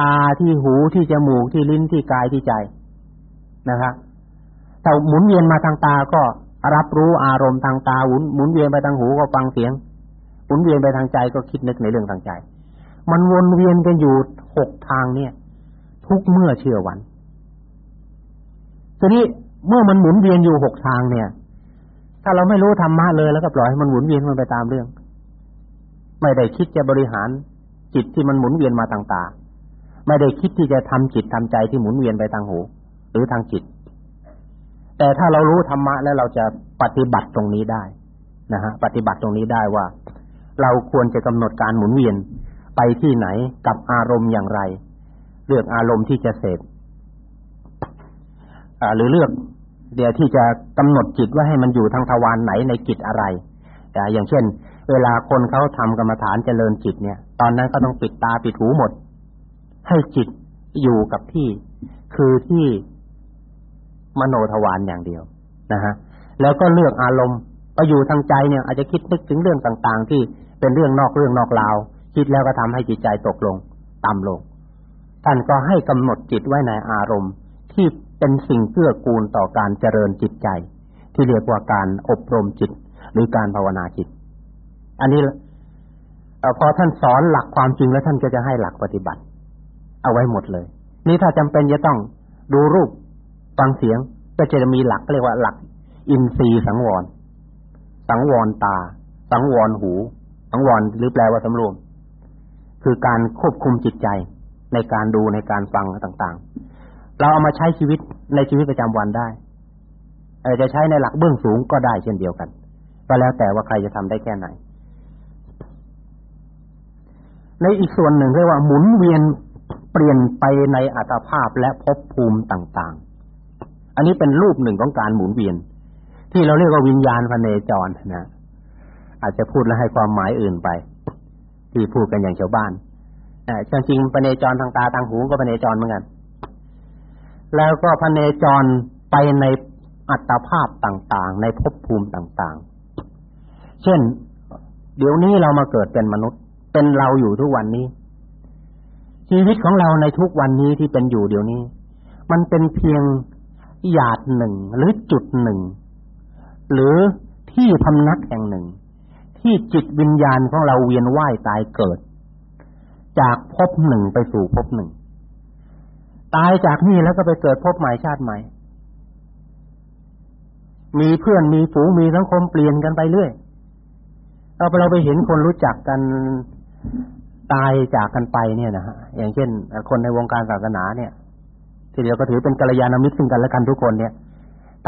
ตาที่หูที่จมูกที่ลิ้นที่กายที่ใจนะครับแต่หมุนเวียนมาทางตาก็รับรู้อารมณ์ทางตาหมุนหมุนเวียนไปทางหูก็ฟังเสียง หมุนเวียนไปทางใจก็คิดนึกในเรื่องทางใจ มันวนเวียนกันอยู่หกทางเนี่ย ทุกเมื่อเชื่อวันทีนี้เมื่อมันหมุนเวียนอยู่หกทางเนี่ย ถ้าเราไม่รู้ธรรมะเลยแล้วก็ปล่อยให้มันหมุนเวียนมันไปตามเรื่อง ไม่ได้คิดจะบริหารจิตที่มันหมุนเวียนมาทางตาไม่ได้คิดที่จะทำจิตทำใจที่หมุนเวียนไปทางหู หรือทางจิต แต่ถ้าเรารู้ธรรมะแล้วเราจะปฏิบัติตรงนี้ได้นะฮะปฏิบัติตรงนี้ได้ว่า เราควรจะกำหนดการหมุนเวียนไปที่ไหนกับอารมณ์อย่างไร เลือกอารมณ์ที่จะเสพหรือเลือก เดี๋ยวที่จะกำหนดจิตว่าให้มันอยู่ทางทวารไหนในจิตอะไรอย่างเช่น เวลาคนเขาทำกรรมฐานเจริญจิตเนี่ย ตอนนั้นก็ต้องปิดตาปิดหูหมด ให้จิตอยู่กับที่ คือที่มโนทวารอย่างเดียวนะฮะแล้วก็เลือกอารมณ์ไปอยู่ทางใจเนี่ย อาจจะคิดนึกถึงเรื่องต่าง ๆ ที่เป็นเรื่องนอกเรื่องนอกราวคิดแล้วก็ทำให้จิตใจตกลง ต่ำลง ท่านก็ให้กำหนดจิตไว้ในอารมณ์ ที่เป็นสิ่งเกื้อกูลต่อการเจริญจิตใจ ที่เรียกว่าการอบรมจิต หรือการภาวนาจิต อันนี้พอท่านสอนหลักความจริงแล้วท่านก็จะให้หลักปฏิบัติ เอาไว้หมดเลย นี่ถ้าจำเป็นจะต้องดูรูปฟังเสียงก็จะมีหลักเรียกว่าหลัก อินทรีย์สังวร สังวรตา สังวรหู สังวรหรือแปลว่าสำรวม คือการควบคุมจิตใจ ในการดูในการฟังต่างๆ เราเอามาใช้ชีวิตในชีวิตประจำวันได้อจะใช้ในหลักเบื้องสูงก็ได้เช่นเดียวกัน ก็แล้วแต่ว่าใครจะทำได้แค่ไหน ในอีกส่วนหนึ่งเรียกว่าหมุนเวียนเปลี่ยนไปในอัตภาพและภพภูมิต่างๆ อันนี้เป็นรูปหนึ่งของการหมุนเวียน ที่เราเรียกว่าวิญญาณพเนจรนะ อาจจะพูดแล้วให้ความหมายอื่นไป ที่พูดกันอย่างชาวบ้าน แต่จริงๆพเนจรทางตาทางหูก็พเนจรเหมือนกัน แล้วก็พเนจรไปในอัตภาพต่างๆ ในภพภูมิต่างๆ เช่น เดี๋ยวนี้เรามาเกิดเป็นมนุษย์ เป็นเราอยู่ทุกวันนี้ ชีวิตของเราในทุกวันนี้ที่เป็นอยู่เดี๋ยวนี้ มันเป็นเพียงหยาดหนึ่งหรือจุดหนึ่ง หรือที่พำนักแห่งหนึ่ง ที่จิตวิญญาณของเราเวียนว่ายตายเกิด จากภพหนึ่งไปสู่ภพหนึ่ง ตายจากนี่แล้วก็ไปเกิดภพใหม่ชาติใหม่ มีเพื่อนมีฝูงมีสังคมเปลี่ยนกันไปเรื่อยเอาไปเราไปเห็นคนรู้จักกันตายจากกันไปเนี่ยนะฮะอย่างเช่น คนในวงการศาสนาเนี่ย ที่เดียวก็ถือเป็นกัลยาณมิตรซึ่งกันและกันทุกคนเนี่ย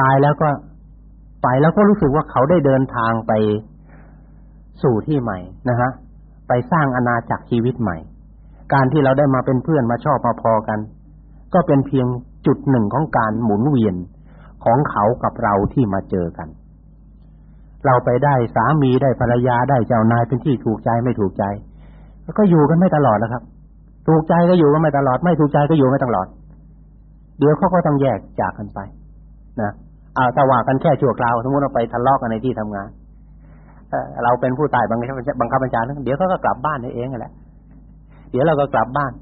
ตายแล้วก็ไปแล้วก็รู้สึกว่าเขาได้เดินทางไปสู่ที่ใหม่นะฮะไปสร้างอาณาจักรชีวิตใหม่ การที่เราได้มาเป็นเพื่อนมาชอบมาพอกัน ก็เป็นเพียงจุดหนึ่งของการหมุนเวียนของเขากับเราที่มาเจอกัน เราไปได้สามีได้ภรรยาได้เจ้านายเป็นที่ถูกใจไม่ถูกใจแล้วก็อยู่กันไม่ตลอดแล้วครับ ถูกใจก็อยู่กันไม่ตลอด ไม่ถูกใจก็อยู่ไม่ตลอด เดี๋ยวเขาก็ต้องแยกจากกันไป นะเอาแต่ว่ากันแค่ชั่วคราวสมมติเราไปทะเลาะกันในที่ทำงานเราเป็นผู้ตายบังคับบังคับบัญชาเดี๋ยวเขาก็กลับบ้านเองแหละ เดี๋ยวเราก็กลับบ้าน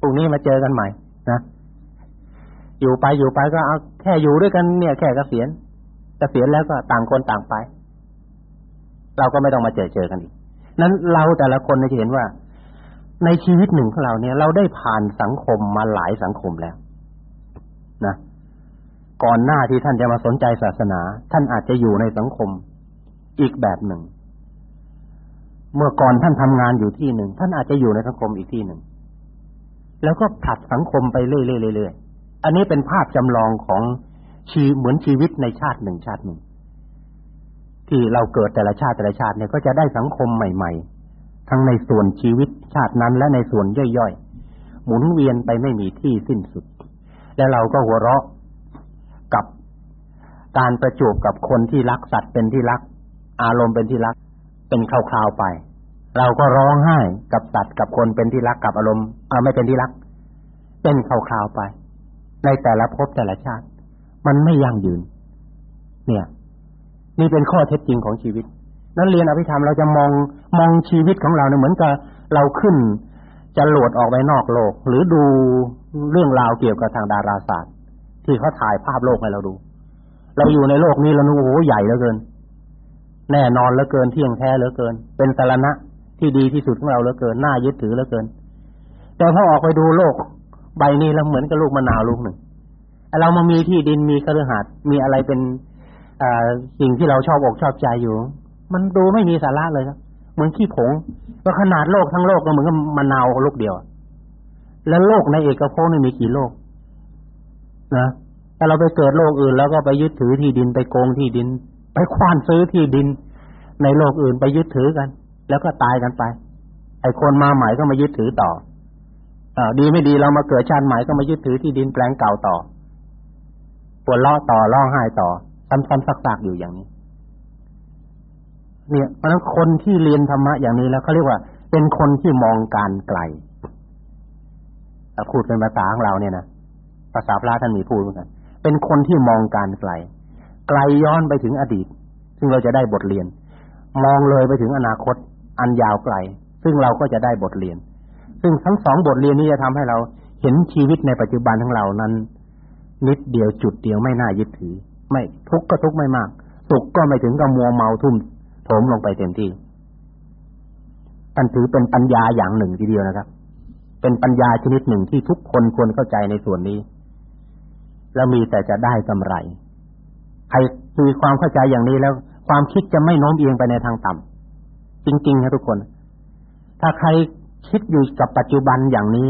พรุ่งนี้มาเจอกันใหม่ นะอยู่ไปอยู่ไปก็เอาแค่อยู่ด้วยกันเนี่ยแค่เกษียณเกษียณแล้วก็ต่างคนต่างไป เราก็ไม่ต้องมาเจอเจอกันอีกนั้นเราแต่ละคนจะเห็นว่า ในชีวิตหนึ่งของเราเนี่ย เราได้ผ่านสังคมมาหลายสังคมแล้ว นะก่อนหน้าที่ท่านจะมาสนใจศาสนา ท่านอาจจะอยู่ในสังคม อีกแบบหนึ่ง เมื่อก่อนท่านทำงานอยู่ที่หนึ่งท่านอาจจะอยู่ในสังคมอีกที่หนึ่ง แล้วก็ผัดสังคมไปเรื่อยๆอันนี้เป็นภาพจำลองของชีเหมือนชีวิตในชาติหนึ่งชาติหนึ่ง ที่เราเกิดแต่ละชาติแต่ละชาติเนี่ยก็จะได้สังคมใหม่ ๆ ทั้งในส่วนชีวิตชาตินั้น และในส่วนย่อยๆหมุนเวียนไปไม่มีที่สิ้นสุด แล้วเราก็หัวเราะกับการประจบกับคนที่รักสัตว์เป็นที่รัก อารมณ์เป็นที่รัก เป็นคราวๆไป เราก็ร้องไห้กับสัตว์กับคนเป็นที่รักกับอารมณ์เอาไม่เป็นที่รัก เป็นคราวๆไป ในแต่ละภพแต่ละชาติ มันไม่ยั่งยืน เนี่ย นี่เป็นข้อเท็จจริงของชีวิต นั้นเรียนอภิธรรมเราจะมองมองชีวิตของเราเนี่ยเหมือนกับเราขึ้นจะหลดออกไปนอกโลก หรือดูเรื่องราวเกี่ยวกับทางดาราศาสตร์ ที่เขาถ่ายภาพโลกให้เราดู เราอยู่ในโลกนี้เราดูโอ้ใหญ่เหลือเกิน แน่นอนเหลือเกินเที่ยงแท้เหลือเกิน เป็นสารณะที่ดีที่สุดของเราเหลือเกินน่ายึดถือเหลือเกิน แต่พอออกไปดูโลก ใบนี้แล้วเหมือนกับลูกมะนาวลูกหนึ่งเรามามีที่ดินมีคฤหาสน์มีอะไรเป็นอสิ่งที่เราชอบอกชอบใจอยู่ มันดูไม่มีสาระเลยครับเหมือนขี้ผงก็ขนาดโลกทั้งโลกก็เหมือนกับมะนาวลูกเดียวแล้วโลกในเอกภพนี่มีกี่โลกนะถ้าเราไปเกิดโลกอื่นแล้วก็ไปยึดถือที่ดินไปโกงที่ดิน ไปควานซื้อที่ดินในโลกอื่นไปยึดถือกัน แล้วก็ตายกันไป ไอ้คนมาใหม่ก็มายึดถือต่ออดีไม่ดีเรามาเกิดชาติใหม่ก็มายึดถือที่ดินแปลงเก่าต่อปวดล้อต่อร้องไห้ต่อซ้ำๆซักๆอยู่อย่างนี้ เนี่ยเพราะฉะนั้นคนที่เรียนธรรมะอย่างนี้แล้วเขาเรียกว่า เป็นคนที่มองการไกลพูดเป็นภาษาของเราเนี่ยนะภาษาพระท่านมีพูดเหมือนกัน เป็นคนที่มองการไกล ไกลย้อนไปถึงอดีต ซึ่งเราจะได้บทเรียน มองเลยไปถึงอนาคตอันยาวไกล ซึ่งเราก็จะได้บทเรียน ซึ่งทั้งสองบทเรียนนี้จะทำให้เราเห็นชีวิตในปัจจุบันของเรานั้น นิดเดียวจุดเดียวไม่น่ายึดถือ ไม่ทุกข์ก็ทุกข์ไม่มากสุขก็ไม่ถึงกับมัวเมาทุ่มโถมลงไปเต็มที่อันถือเป็นปัญญาอย่างหนึ่งทีเดียวนะครับ เป็นปัญญาชนิดหนึ่งที่ทุกคนควรเข้าใจในส่วนนี้ แล้วมีแต่จะได้กำไร ใครมีความเข้าใจอย่างนี้แล้ว ความคิดจะไม่โน้มเอียงไปในทางต่ำจริงๆนะทุกคน ถ้าใครคิดอยู่กับปัจจุบันอย่างนี้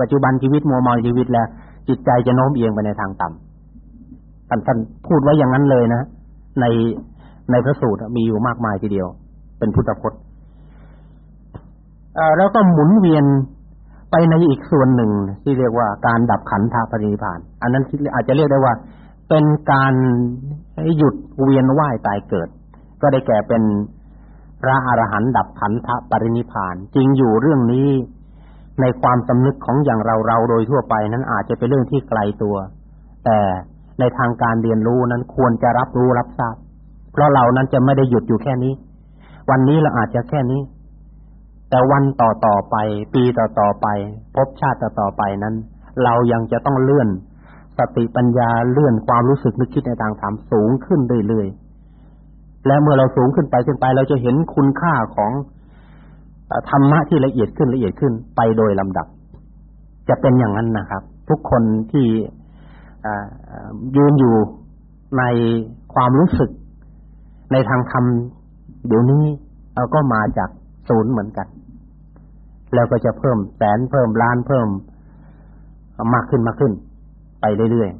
ปัจจุบันชีวิตมัวเมาชีวิตแล้ว จิตใจจะโน้มเอียงไปในทางต่ำท่านท่านพูดไว้อย่างนั้นเลยนะในในพระสูตรมีอยู่มากมายทีเดียว เป็นพุทธพจน์แล้วก็หมุนเวียนไปในอีกส่วนหนึ่งที่เรียกว่าการดับขันธปรินิพาน อันนั้นอาจจะเรียกได้ว่า เป็นการหยุดเวียนว่ายตายเกิด ก็ได้แก่เป็นพระอรหันต์ดับขันธปรินิพาน จริงอยู่เรื่องนี้ ในความสำนึกของอย่างเราเราโดยทั่วไปนั้นอาจจะเป็นเรื่องที่ไกลตัว แต่ในทางการเรียนรู้นั้นควรจะรับรู้รับทราบ เพราะเรานั้นจะไม่ได้หยุดอยู่แค่นี้ วันนี้เราอาจจะแค่นี้ แต่วันต่อต่อไป ปีต่อต่อไป พบชาติต่อต่อไปนั้น เรายังจะต้องเลื่อน สติปัญญาเลื่อนความรู้สึกนึกคิดในทางธรรมสูงขึ้นเรื่อยๆและเมื่อเราสูงขึ้นไปขึ้นไป เราจะเห็นคุณค่าของธรรมะที่ละเอียดขึ้นละเอียดขึ้นไปโดยลำดับ จะเป็นอย่างนั้นนะครับ ทุกคนที่ยืนอยู่ในความรู้สึก ในทางธรรมเดี๋ยวนี้เราก็มาจากศูนย์เหมือนกัน แล้วก็จะเพิ่มแสนเพิ่มล้านเพิ่มมากขึ้นมากขึ้น ไปเรื่อย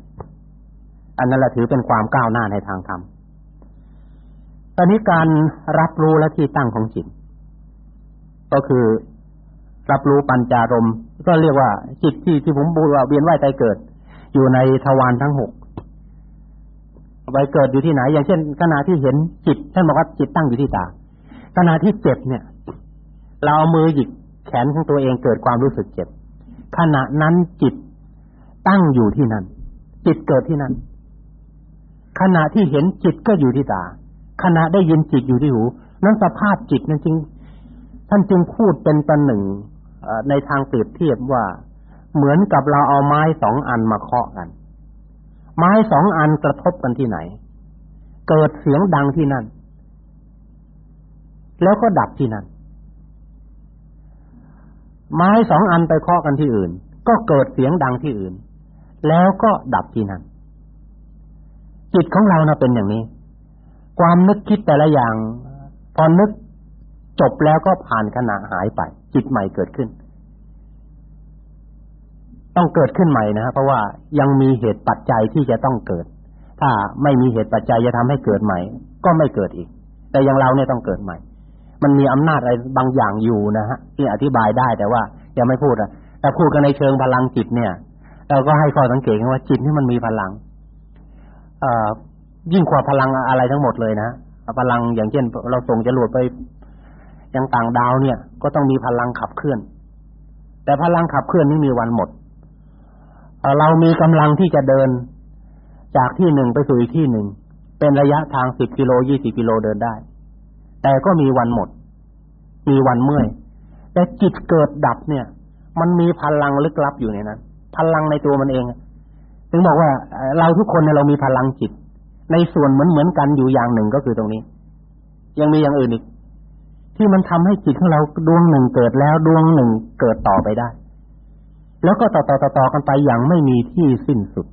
ๆ อันนั้นแหละถือเป็นความก้าวหน้าในทางธรรม ตอนนี้การรับรู้และที่ตั้งของจิต ก็คือรับรู้ปัญจารมก็เรียกว่าจิตที่ที่ผมบูว่าเวียนว่ายตายเกิด อยู่ในทวารทั้งหกไปเกิดอยู่ที่ไหน อย่างเช่นขณะที่เห็นจิตท่านบอกว่าจิตตั้งอยู่ที่ตาขณะที่เจ็บเนี่ย เราเอามือหยิกแขนของตัวเองเกิดความรู้สึกเจ็บ ขณะนั้นจิต ตั้งอยู่ที่นั่น จิตเกิดที่นั่น ขณะที่เห็นจิตก็อยู่ที่ตา ขณะได้ยินจิตอยู่ที่หู นั้นสภาพจิตนั้นจริง ท่านจึงพูดเป็นประหนึ่งในทางเปรียบเทียบว่า เหมือนกับเราเอาไม้สองอันมาเคาะกัน ไม้สองอันกระทบกันที่ไหน เกิดเสียงดังที่นั่น แล้วก็ดับที่นั่น ไม้สองอันไปเคาะกันที่อื่น ก็เกิดเสียงดังที่อื่น แล้วก็ดับที่นั่นจิตของเรานะเป็นอย่างนี้ ความนึกคิดแต่ละอย่าง พอนึกจบแล้วก็ผ่านขณะหายไป จิตใหม่เกิดขึ้น ต้องเกิดขึ้นใหม่นะเพราะว่ายังมีเหตุปัจจัยที่จะต้องเกิด ถ้าไม่มีเหตุปัจจัยจะทำให้เกิดใหม่ ก็ไม่เกิดอีก แต่อย่างเราเนี่ยต้องเกิดใหม่ มันมีอำนาจอะไรบางอย่างอยู่นะฮะที่อธิบายได้แต่ว่ายังไม่พูดอะแต่พูดกันในเชิงพลังจิตเนี่ย เราก็ให้ข้อสังเกตว่าจิตนี่มันมีพลังเอ่อยิ่งกว่าพลังอะไรทั้งหมดเลยนะพลังอย่างเช่น เราส่งจรวดไปอย่างต่างดาวเนี่ย ก็ต้องมีพลังขับเคลื่อน แต่พลังขับเคลื่อนนี้มีวันหมดเรามีกำลังที่จะเดินจากที่หนึ่งไปสู่อีกที่หนึ่งเป็นระยะทางสิบกิโลยี่สิบกิโลเดินได้ แต่ก็มีวันหมด มีวันเมื่อยแต่จิตเกิดดับเนี่ย มันมีพลังลึกลับอยู่ในนั้น พลังในตัวมันเองถึงบอกว่าเราทุกคนเนี่ยเรามีพลังจิต ในส่วนเหมือนเหมือนกันอยู่อย่างหนึ่งก็คือตรงนี้ ยังมีอย่างอื่นอีก ที่มันทำให้จิตของเราดวงหนึ่งเกิดแล้วดวงหนึ่งเกิดต่อไปได้ แล้วก็ต่อต่อต่อต่อกันไปอย่างไม่มีที่สิ้นสุด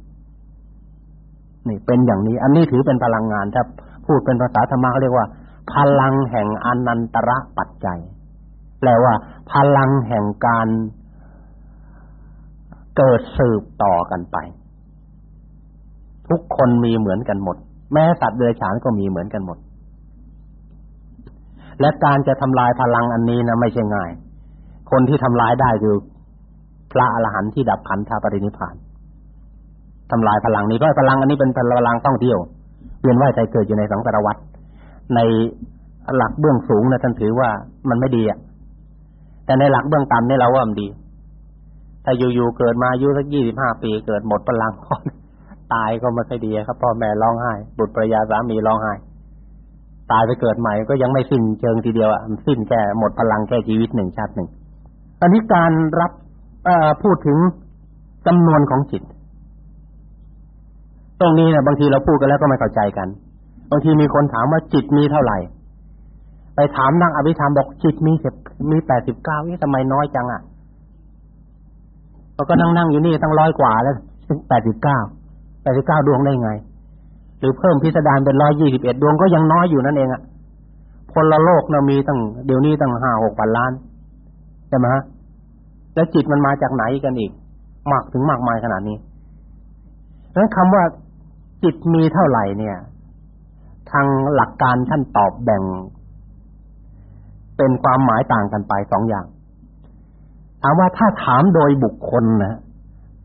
นี่เป็นอย่างนี้ อันนี้ถือเป็นพลังงานถ้าพูดเป็นภาษาธรรมะเขาเรียกว่า พลังแห่งอนันตระปัจจัย แปลว่า พลังแห่งการ เกิดสืบต่อกันไป ทุกคนมีเหมือนกันหมด แม้สัตว์เดรัจฉานก็มีเหมือนกันหมด และการจะทำลายพลังอันนี้นะไม่ใช่ง่าย คนที่ทำลายได้คือพระอรหันต์ที่ดับขันธปรินิพานทำลายพลังนี้เพราะพลังอันนี้เป็นพลังท่องเที่ยวเวียนว่ายใจเกิดอยู่ในสังสารวัฏในหลักเบื้องสูงนะท่านถือว่ามันไม่ดีอะแต่ในหลักเบื้องต่ำนี่เราว่ามันดี ถ้าอยู่ๆเกิดมาอายุสักยี่สิบห้าปีเกิดหมดพลังก่อนตายก็ไม่ค่อยดีครับพ่อแม่ร้องไห้ บุตรภรรยาสามีร้องไห้ ตายไปเกิดใหม่ก็ยังไม่สิ้นเชิงทีเดียวอะสิ้นแค่หมดพลังแค่ชีวิตหนึ่งชาติหนึ่งอันนี้การรับพูดถึงจำนวนของจิต ตรงนี้นี่ยบางทีเราพูดกันแล้วก็ไม่เข้าใจกัน บางทีมีคนถามว่าจิตมีเท่าไหร่ ไปถามนักอภิธรรมบอกจิตมีสิบมีแปดสิบเก้านี่ทำไมน้อยจังอะ เราก็นั่งนั่งอยู่นี่ตั้งร้อยกว่าแล้วแปดสิบเก้าแปดสิบเก้าดวงได้ไง หรือเพิ่มพิสดารเป็นร้อยยี่สิบเอ็ดดวงก็ยังน้อยอยู่นั่นเองอะพลโลกเรามีตั้งเดี๋ยวนี้ตั้งห้าหกพันล้านใช่ไหมฮะแล้วจิตมันมาจากไหนกันอีก มากถึงมากมายขนาดนี้ดังนั้นคำว่าจิตมีเท่าไหร่เนี่ย ทางหลักการท่านตอบแบ่ง เป็นความหมายต่างกันไปสองอย่าง ถามว่าถ้าถามโดยบุคคลนะ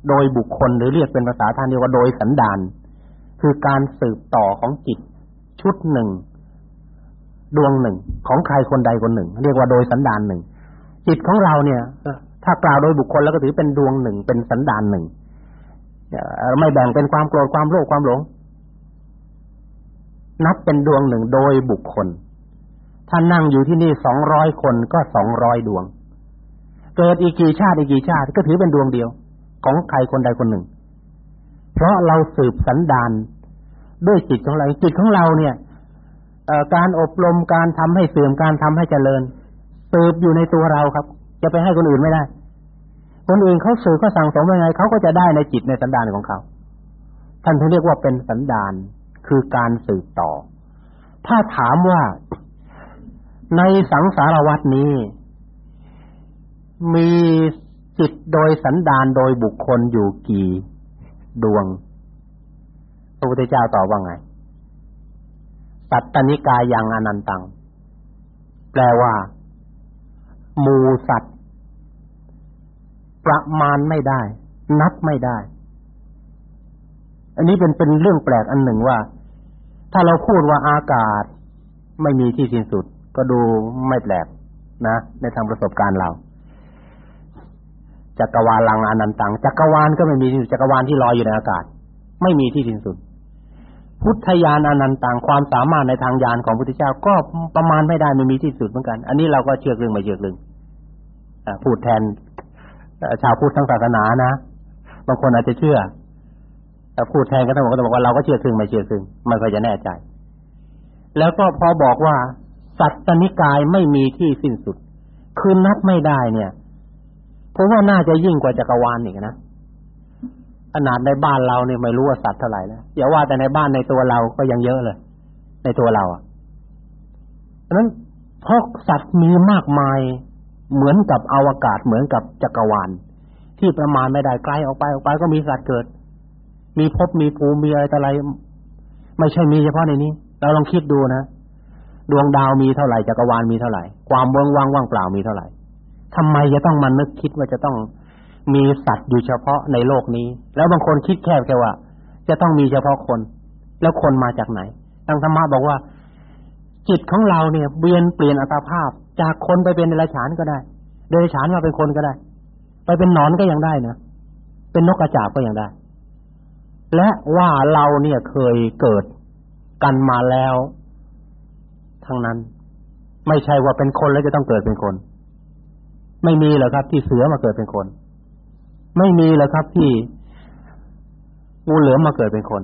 โดยบุคคลหรือเรียกเป็นภาษาท่านเรียกว่าโดยสันดาน คือการสืบต่อของจิตชุดหนึ่ง ดวงหนึ่ง ของใครคนใดคนหนึ่ง เรียกว่าโดยสันดานหนึ่ง จิตของเราเนี่ยถ้ากล่าวโดยบุคคลแล้วก็ถือเป็นดวงหนึ่งเป็นสันดานหนึ่งไม่แบ่งเป็นความโกรธความโลภความหลง นับเป็นดวงหนึ่งโดยบุคคล ถ้านั่งอยู่ที่นี่สองร้อยคนก็สองร้อยดวง เกิดอีกกี่ชาติอีกกี่ชาติก็ถือเป็นดวงเดียว ของใครคนใดคนหนึ่ง เพราะเราสืบสันดานด้วยจิตของเราจิตของเราเนี่ยการอบรมการทำให้เสื่อมการทำให้เจริญสืบอยู่ในตัวเราครับ จะไปให้คนอื่นไม่ได้ คนอื่นเขาสืบก็สั่งสมยังไงเขาก็จะได้ในจิตในสันดานของเขาท่านเรียกว่าเป็นสันดานคือการสืบต่อ ถ้าถามว่าในสังสารวัตนี้ มีจิตโดยสันดานโดยบุคคลอยู่กี่ดวง พระพุทธเจ้าตอบว่าไงสัตตนิกายังอนันตัง แปลว่า มูสัตว์ ประมาณไม่ได้ นับไม่ได้ อันนี้เป็นเป็นเรื่องแปลกอันหนึ่งว่า ถ้าเราพูดว่าอากาศ ไม่มีที่สิ้นสุด ก็ดูไม่แปลกนะ ในทางประสบการณ์เรา จักรวาลังอนันตังจักรวาลก็ไม่มีที่สุดจักรวาลที่ลอยอยู่ในอากาศ ไม่มีที่สิ้นสุด พุทธญาณอนันตังความสามารถในทางญาณของพุทธเจ้าก็ประมาณไม่ได้ไม่มีที่สุดเหมือนกัน อันนี้เราก็เชื่อเรื่องม่เชื่อเรื่องพูดแทนชาวพุทธทั้งศาสนานะบางคนอาจจะเชื่อแต่พูดแทนก็ต้องบอกก็ต้องบอกว่าเราก็เชื่อครึ่งไม่เชื่อครึ่งม่ค่อยจะแน่ใจ แล้วก็พอบอกว่า สัตตนิกายไม่มีที่สิ้นสุด คือนับไม่ได้เนี่ย เพราะว่าน่าจะยิ่งกว่าจักรวาลอีกนะขนาดในบ้านเราเนี่ยไม่รู้ว่าสัตว์เท่าไหร่แล้วอย่าว่าแต่ในบ้านในตัวเราก็ยังเยอะเลย ในตัวเราอะเพราะนั้นเพราะสัตว์มีมากมายเหมือนกับอวกาศเหมือนกับจักรวาล ที่ประมาณไม่ได้ไกลออกไปออกไปก็มีสัตว์เกิด มีภพมีภูมิมีอะไรต่ออะไร ไม่ใช่มีเฉพาะในนี้ เราลองคิดดูนะดวงดาวมีเท่าไหร่จักรวาลมีเท่าไหร่ ความว่างว่างว่างเปล่ามีเท่าไหร่ ทำไมจะต้องมานึกคิดว่าจะต้องมีสัตว์อยู่เฉพาะในโลกนี้ แล้วบางคนคิดแค่แค่ว่า จะต้องมีเฉพาะคน แล้วคนมาจากไหนทางธรรมะบอกว่า จิตของเราเนี่ยเวียนเปลี่ยนอัตภาพ จากคนไปเป็นเดรัจฉานก็ได้เดรัจฉานมาเป็นคนก็ได้ ไปเป็นหนอนก็ยังได้นะเป็นนกกระจาบก็ยังได้ และว่าเราเนี่ยเคยเกิดกันมาแล้วทั้งนั้น ไม่ใช่ว่าเป็นคนแล้วจะต้องเกิดเป็นคน ไม่มีหรอกครับ ที่เสือมาเกิดเป็นคน ไม่มีหรอกครับที่งูเหลือมมาเกิดเป็นคน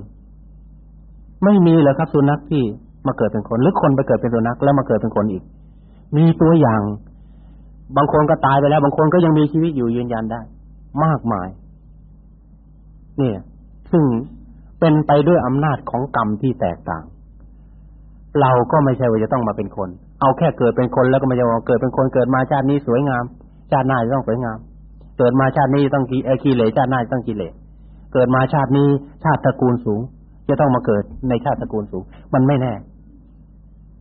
ไม่มีหรอกครับสุนัขที่มาเกิดเป็นคน หรือคนไปเกิดเป็นสุนัขแล้วมาเกิดเป็นคนอีก มีตัวอย่าง บางคนก็ตายไปแล้ว บางคนก็ยังมีชีวิตอยู่ยืนยันได้ มากมาย เนี่ย ซึ่งเป็นไปด้วยอำนาจของกรรมที่แตกต่าง เราก็ไม่ใช่ว่าจะต้องมาเป็นคน เอาแค่เกิดเป็นคนแล้วก็ไม่ใช่ว่าเกิดเป็นคนเกิดมาชาตินี้สวยงาม ชาติหน้าจะต้องสวยงาม เกิดมาชาตินี้ต้องกีเลสชาติหน้าต้องกิเลสเกิดมาชาตินี้ชาติตระกูลสูง จะต้องมาเกิดในชาติตระกูลสูง มันไม่แน่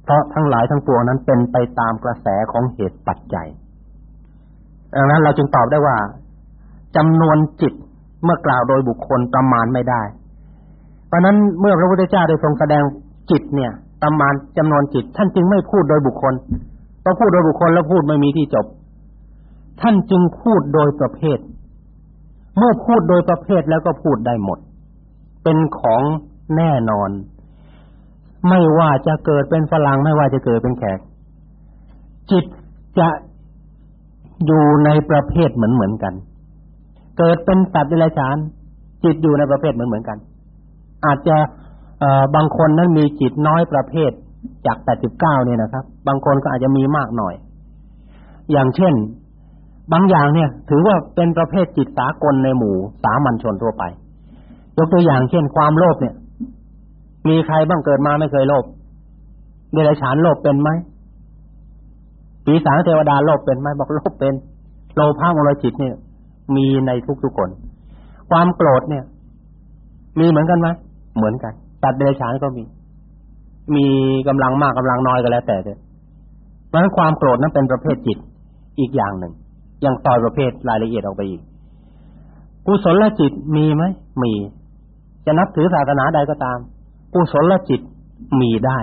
เพราะทั้งหลายทั้งปวงนั้นเป็นไปตามกระแสของเหตุปัจจัยดังนั้นเราจึงตอบได้ว่าจำนวนจิตเมื่อกล่าวโดยบุคคลประมาณไม่ได้ เพราะนั้นเมื่อพระพุทธเจ้าได้ทรงแสดงจิตเนี่ยประมาณจำนวนจิต ท่านจึงไม่พูดโดยบุคคลเพราะพูดโดยบุคคลแล้วพูดไม่มีที่จบ ท่านจึงพูดโดยประเภท เมื่อพูดโดยประเภทแล้วก็พูดได้หมด เป็นของแน่นอน ไม่ว่าจะเกิดเป็นฝรั่งไม่ว่าจะเกิดเป็นแขก จิตจะอยู่ในประเภทเหมือนเหมือนกัน เกิดเป็นสัตว์ดรัจฉาน จิตอยู่ในประเภทเหมือนเหมือนกัน อาจจะบางคนนั้นมีจิตน้อยประเภทจากแปดสิบเก้าเนี่ยนะครับ บางคนก็อาจจะมีมากหน่อย อย่างเช่น บางอย่างเนี่ย ถือว่าเป็นประเภทจิตสากลในหมู่สามัญชนทั่วไป ยกตัวอย่างเช่นความโลภเนี่ย มีใครบ้างเกิดมาไม่เคยโลภเดรัจฉานโลภเป็นไหมปีศาจเทวดาโลภเป็นไหมบอกโลภเป็น โลภะมลจิตเนี่ย มีในทุกๆคน ความโกรธเนี่ย มีเหมือนกันไหมเหมือนกันตัดเดรัจฉานก็มี มีกำลังมากกำลังน้อยก็แล้วแต่เถอะเพราะฉะนั้นความโกรธนั้นเป็นประเภทจิตอีกอย่างหนึ่ง ยังต่อยประเภทรายละเอียดออกไปอีกกุศลจิตมีไหมมี จะนับถือศาสนาใดก็ตามกุศลจิตมีได้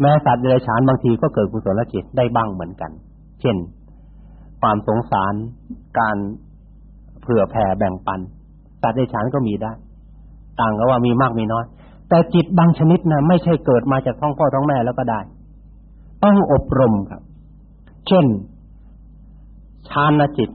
แม้สัตว์เดรัจฉานบางทีก็เกิดกุศลจิตได้บ้างเหมือนกัน เช่น ความสงสารการเผื่อแผ่แบ่งปันสัตว์เดรัจฉานก็มีได้ ต่างกันว่ามีมากมีน้อยแต่จิตบางชนิดนะไม่ใช่เกิดมาจากท้องพ่อท้องแม่แล้วก็ได้ ต้องอบรมครับ เช่น ทานจิต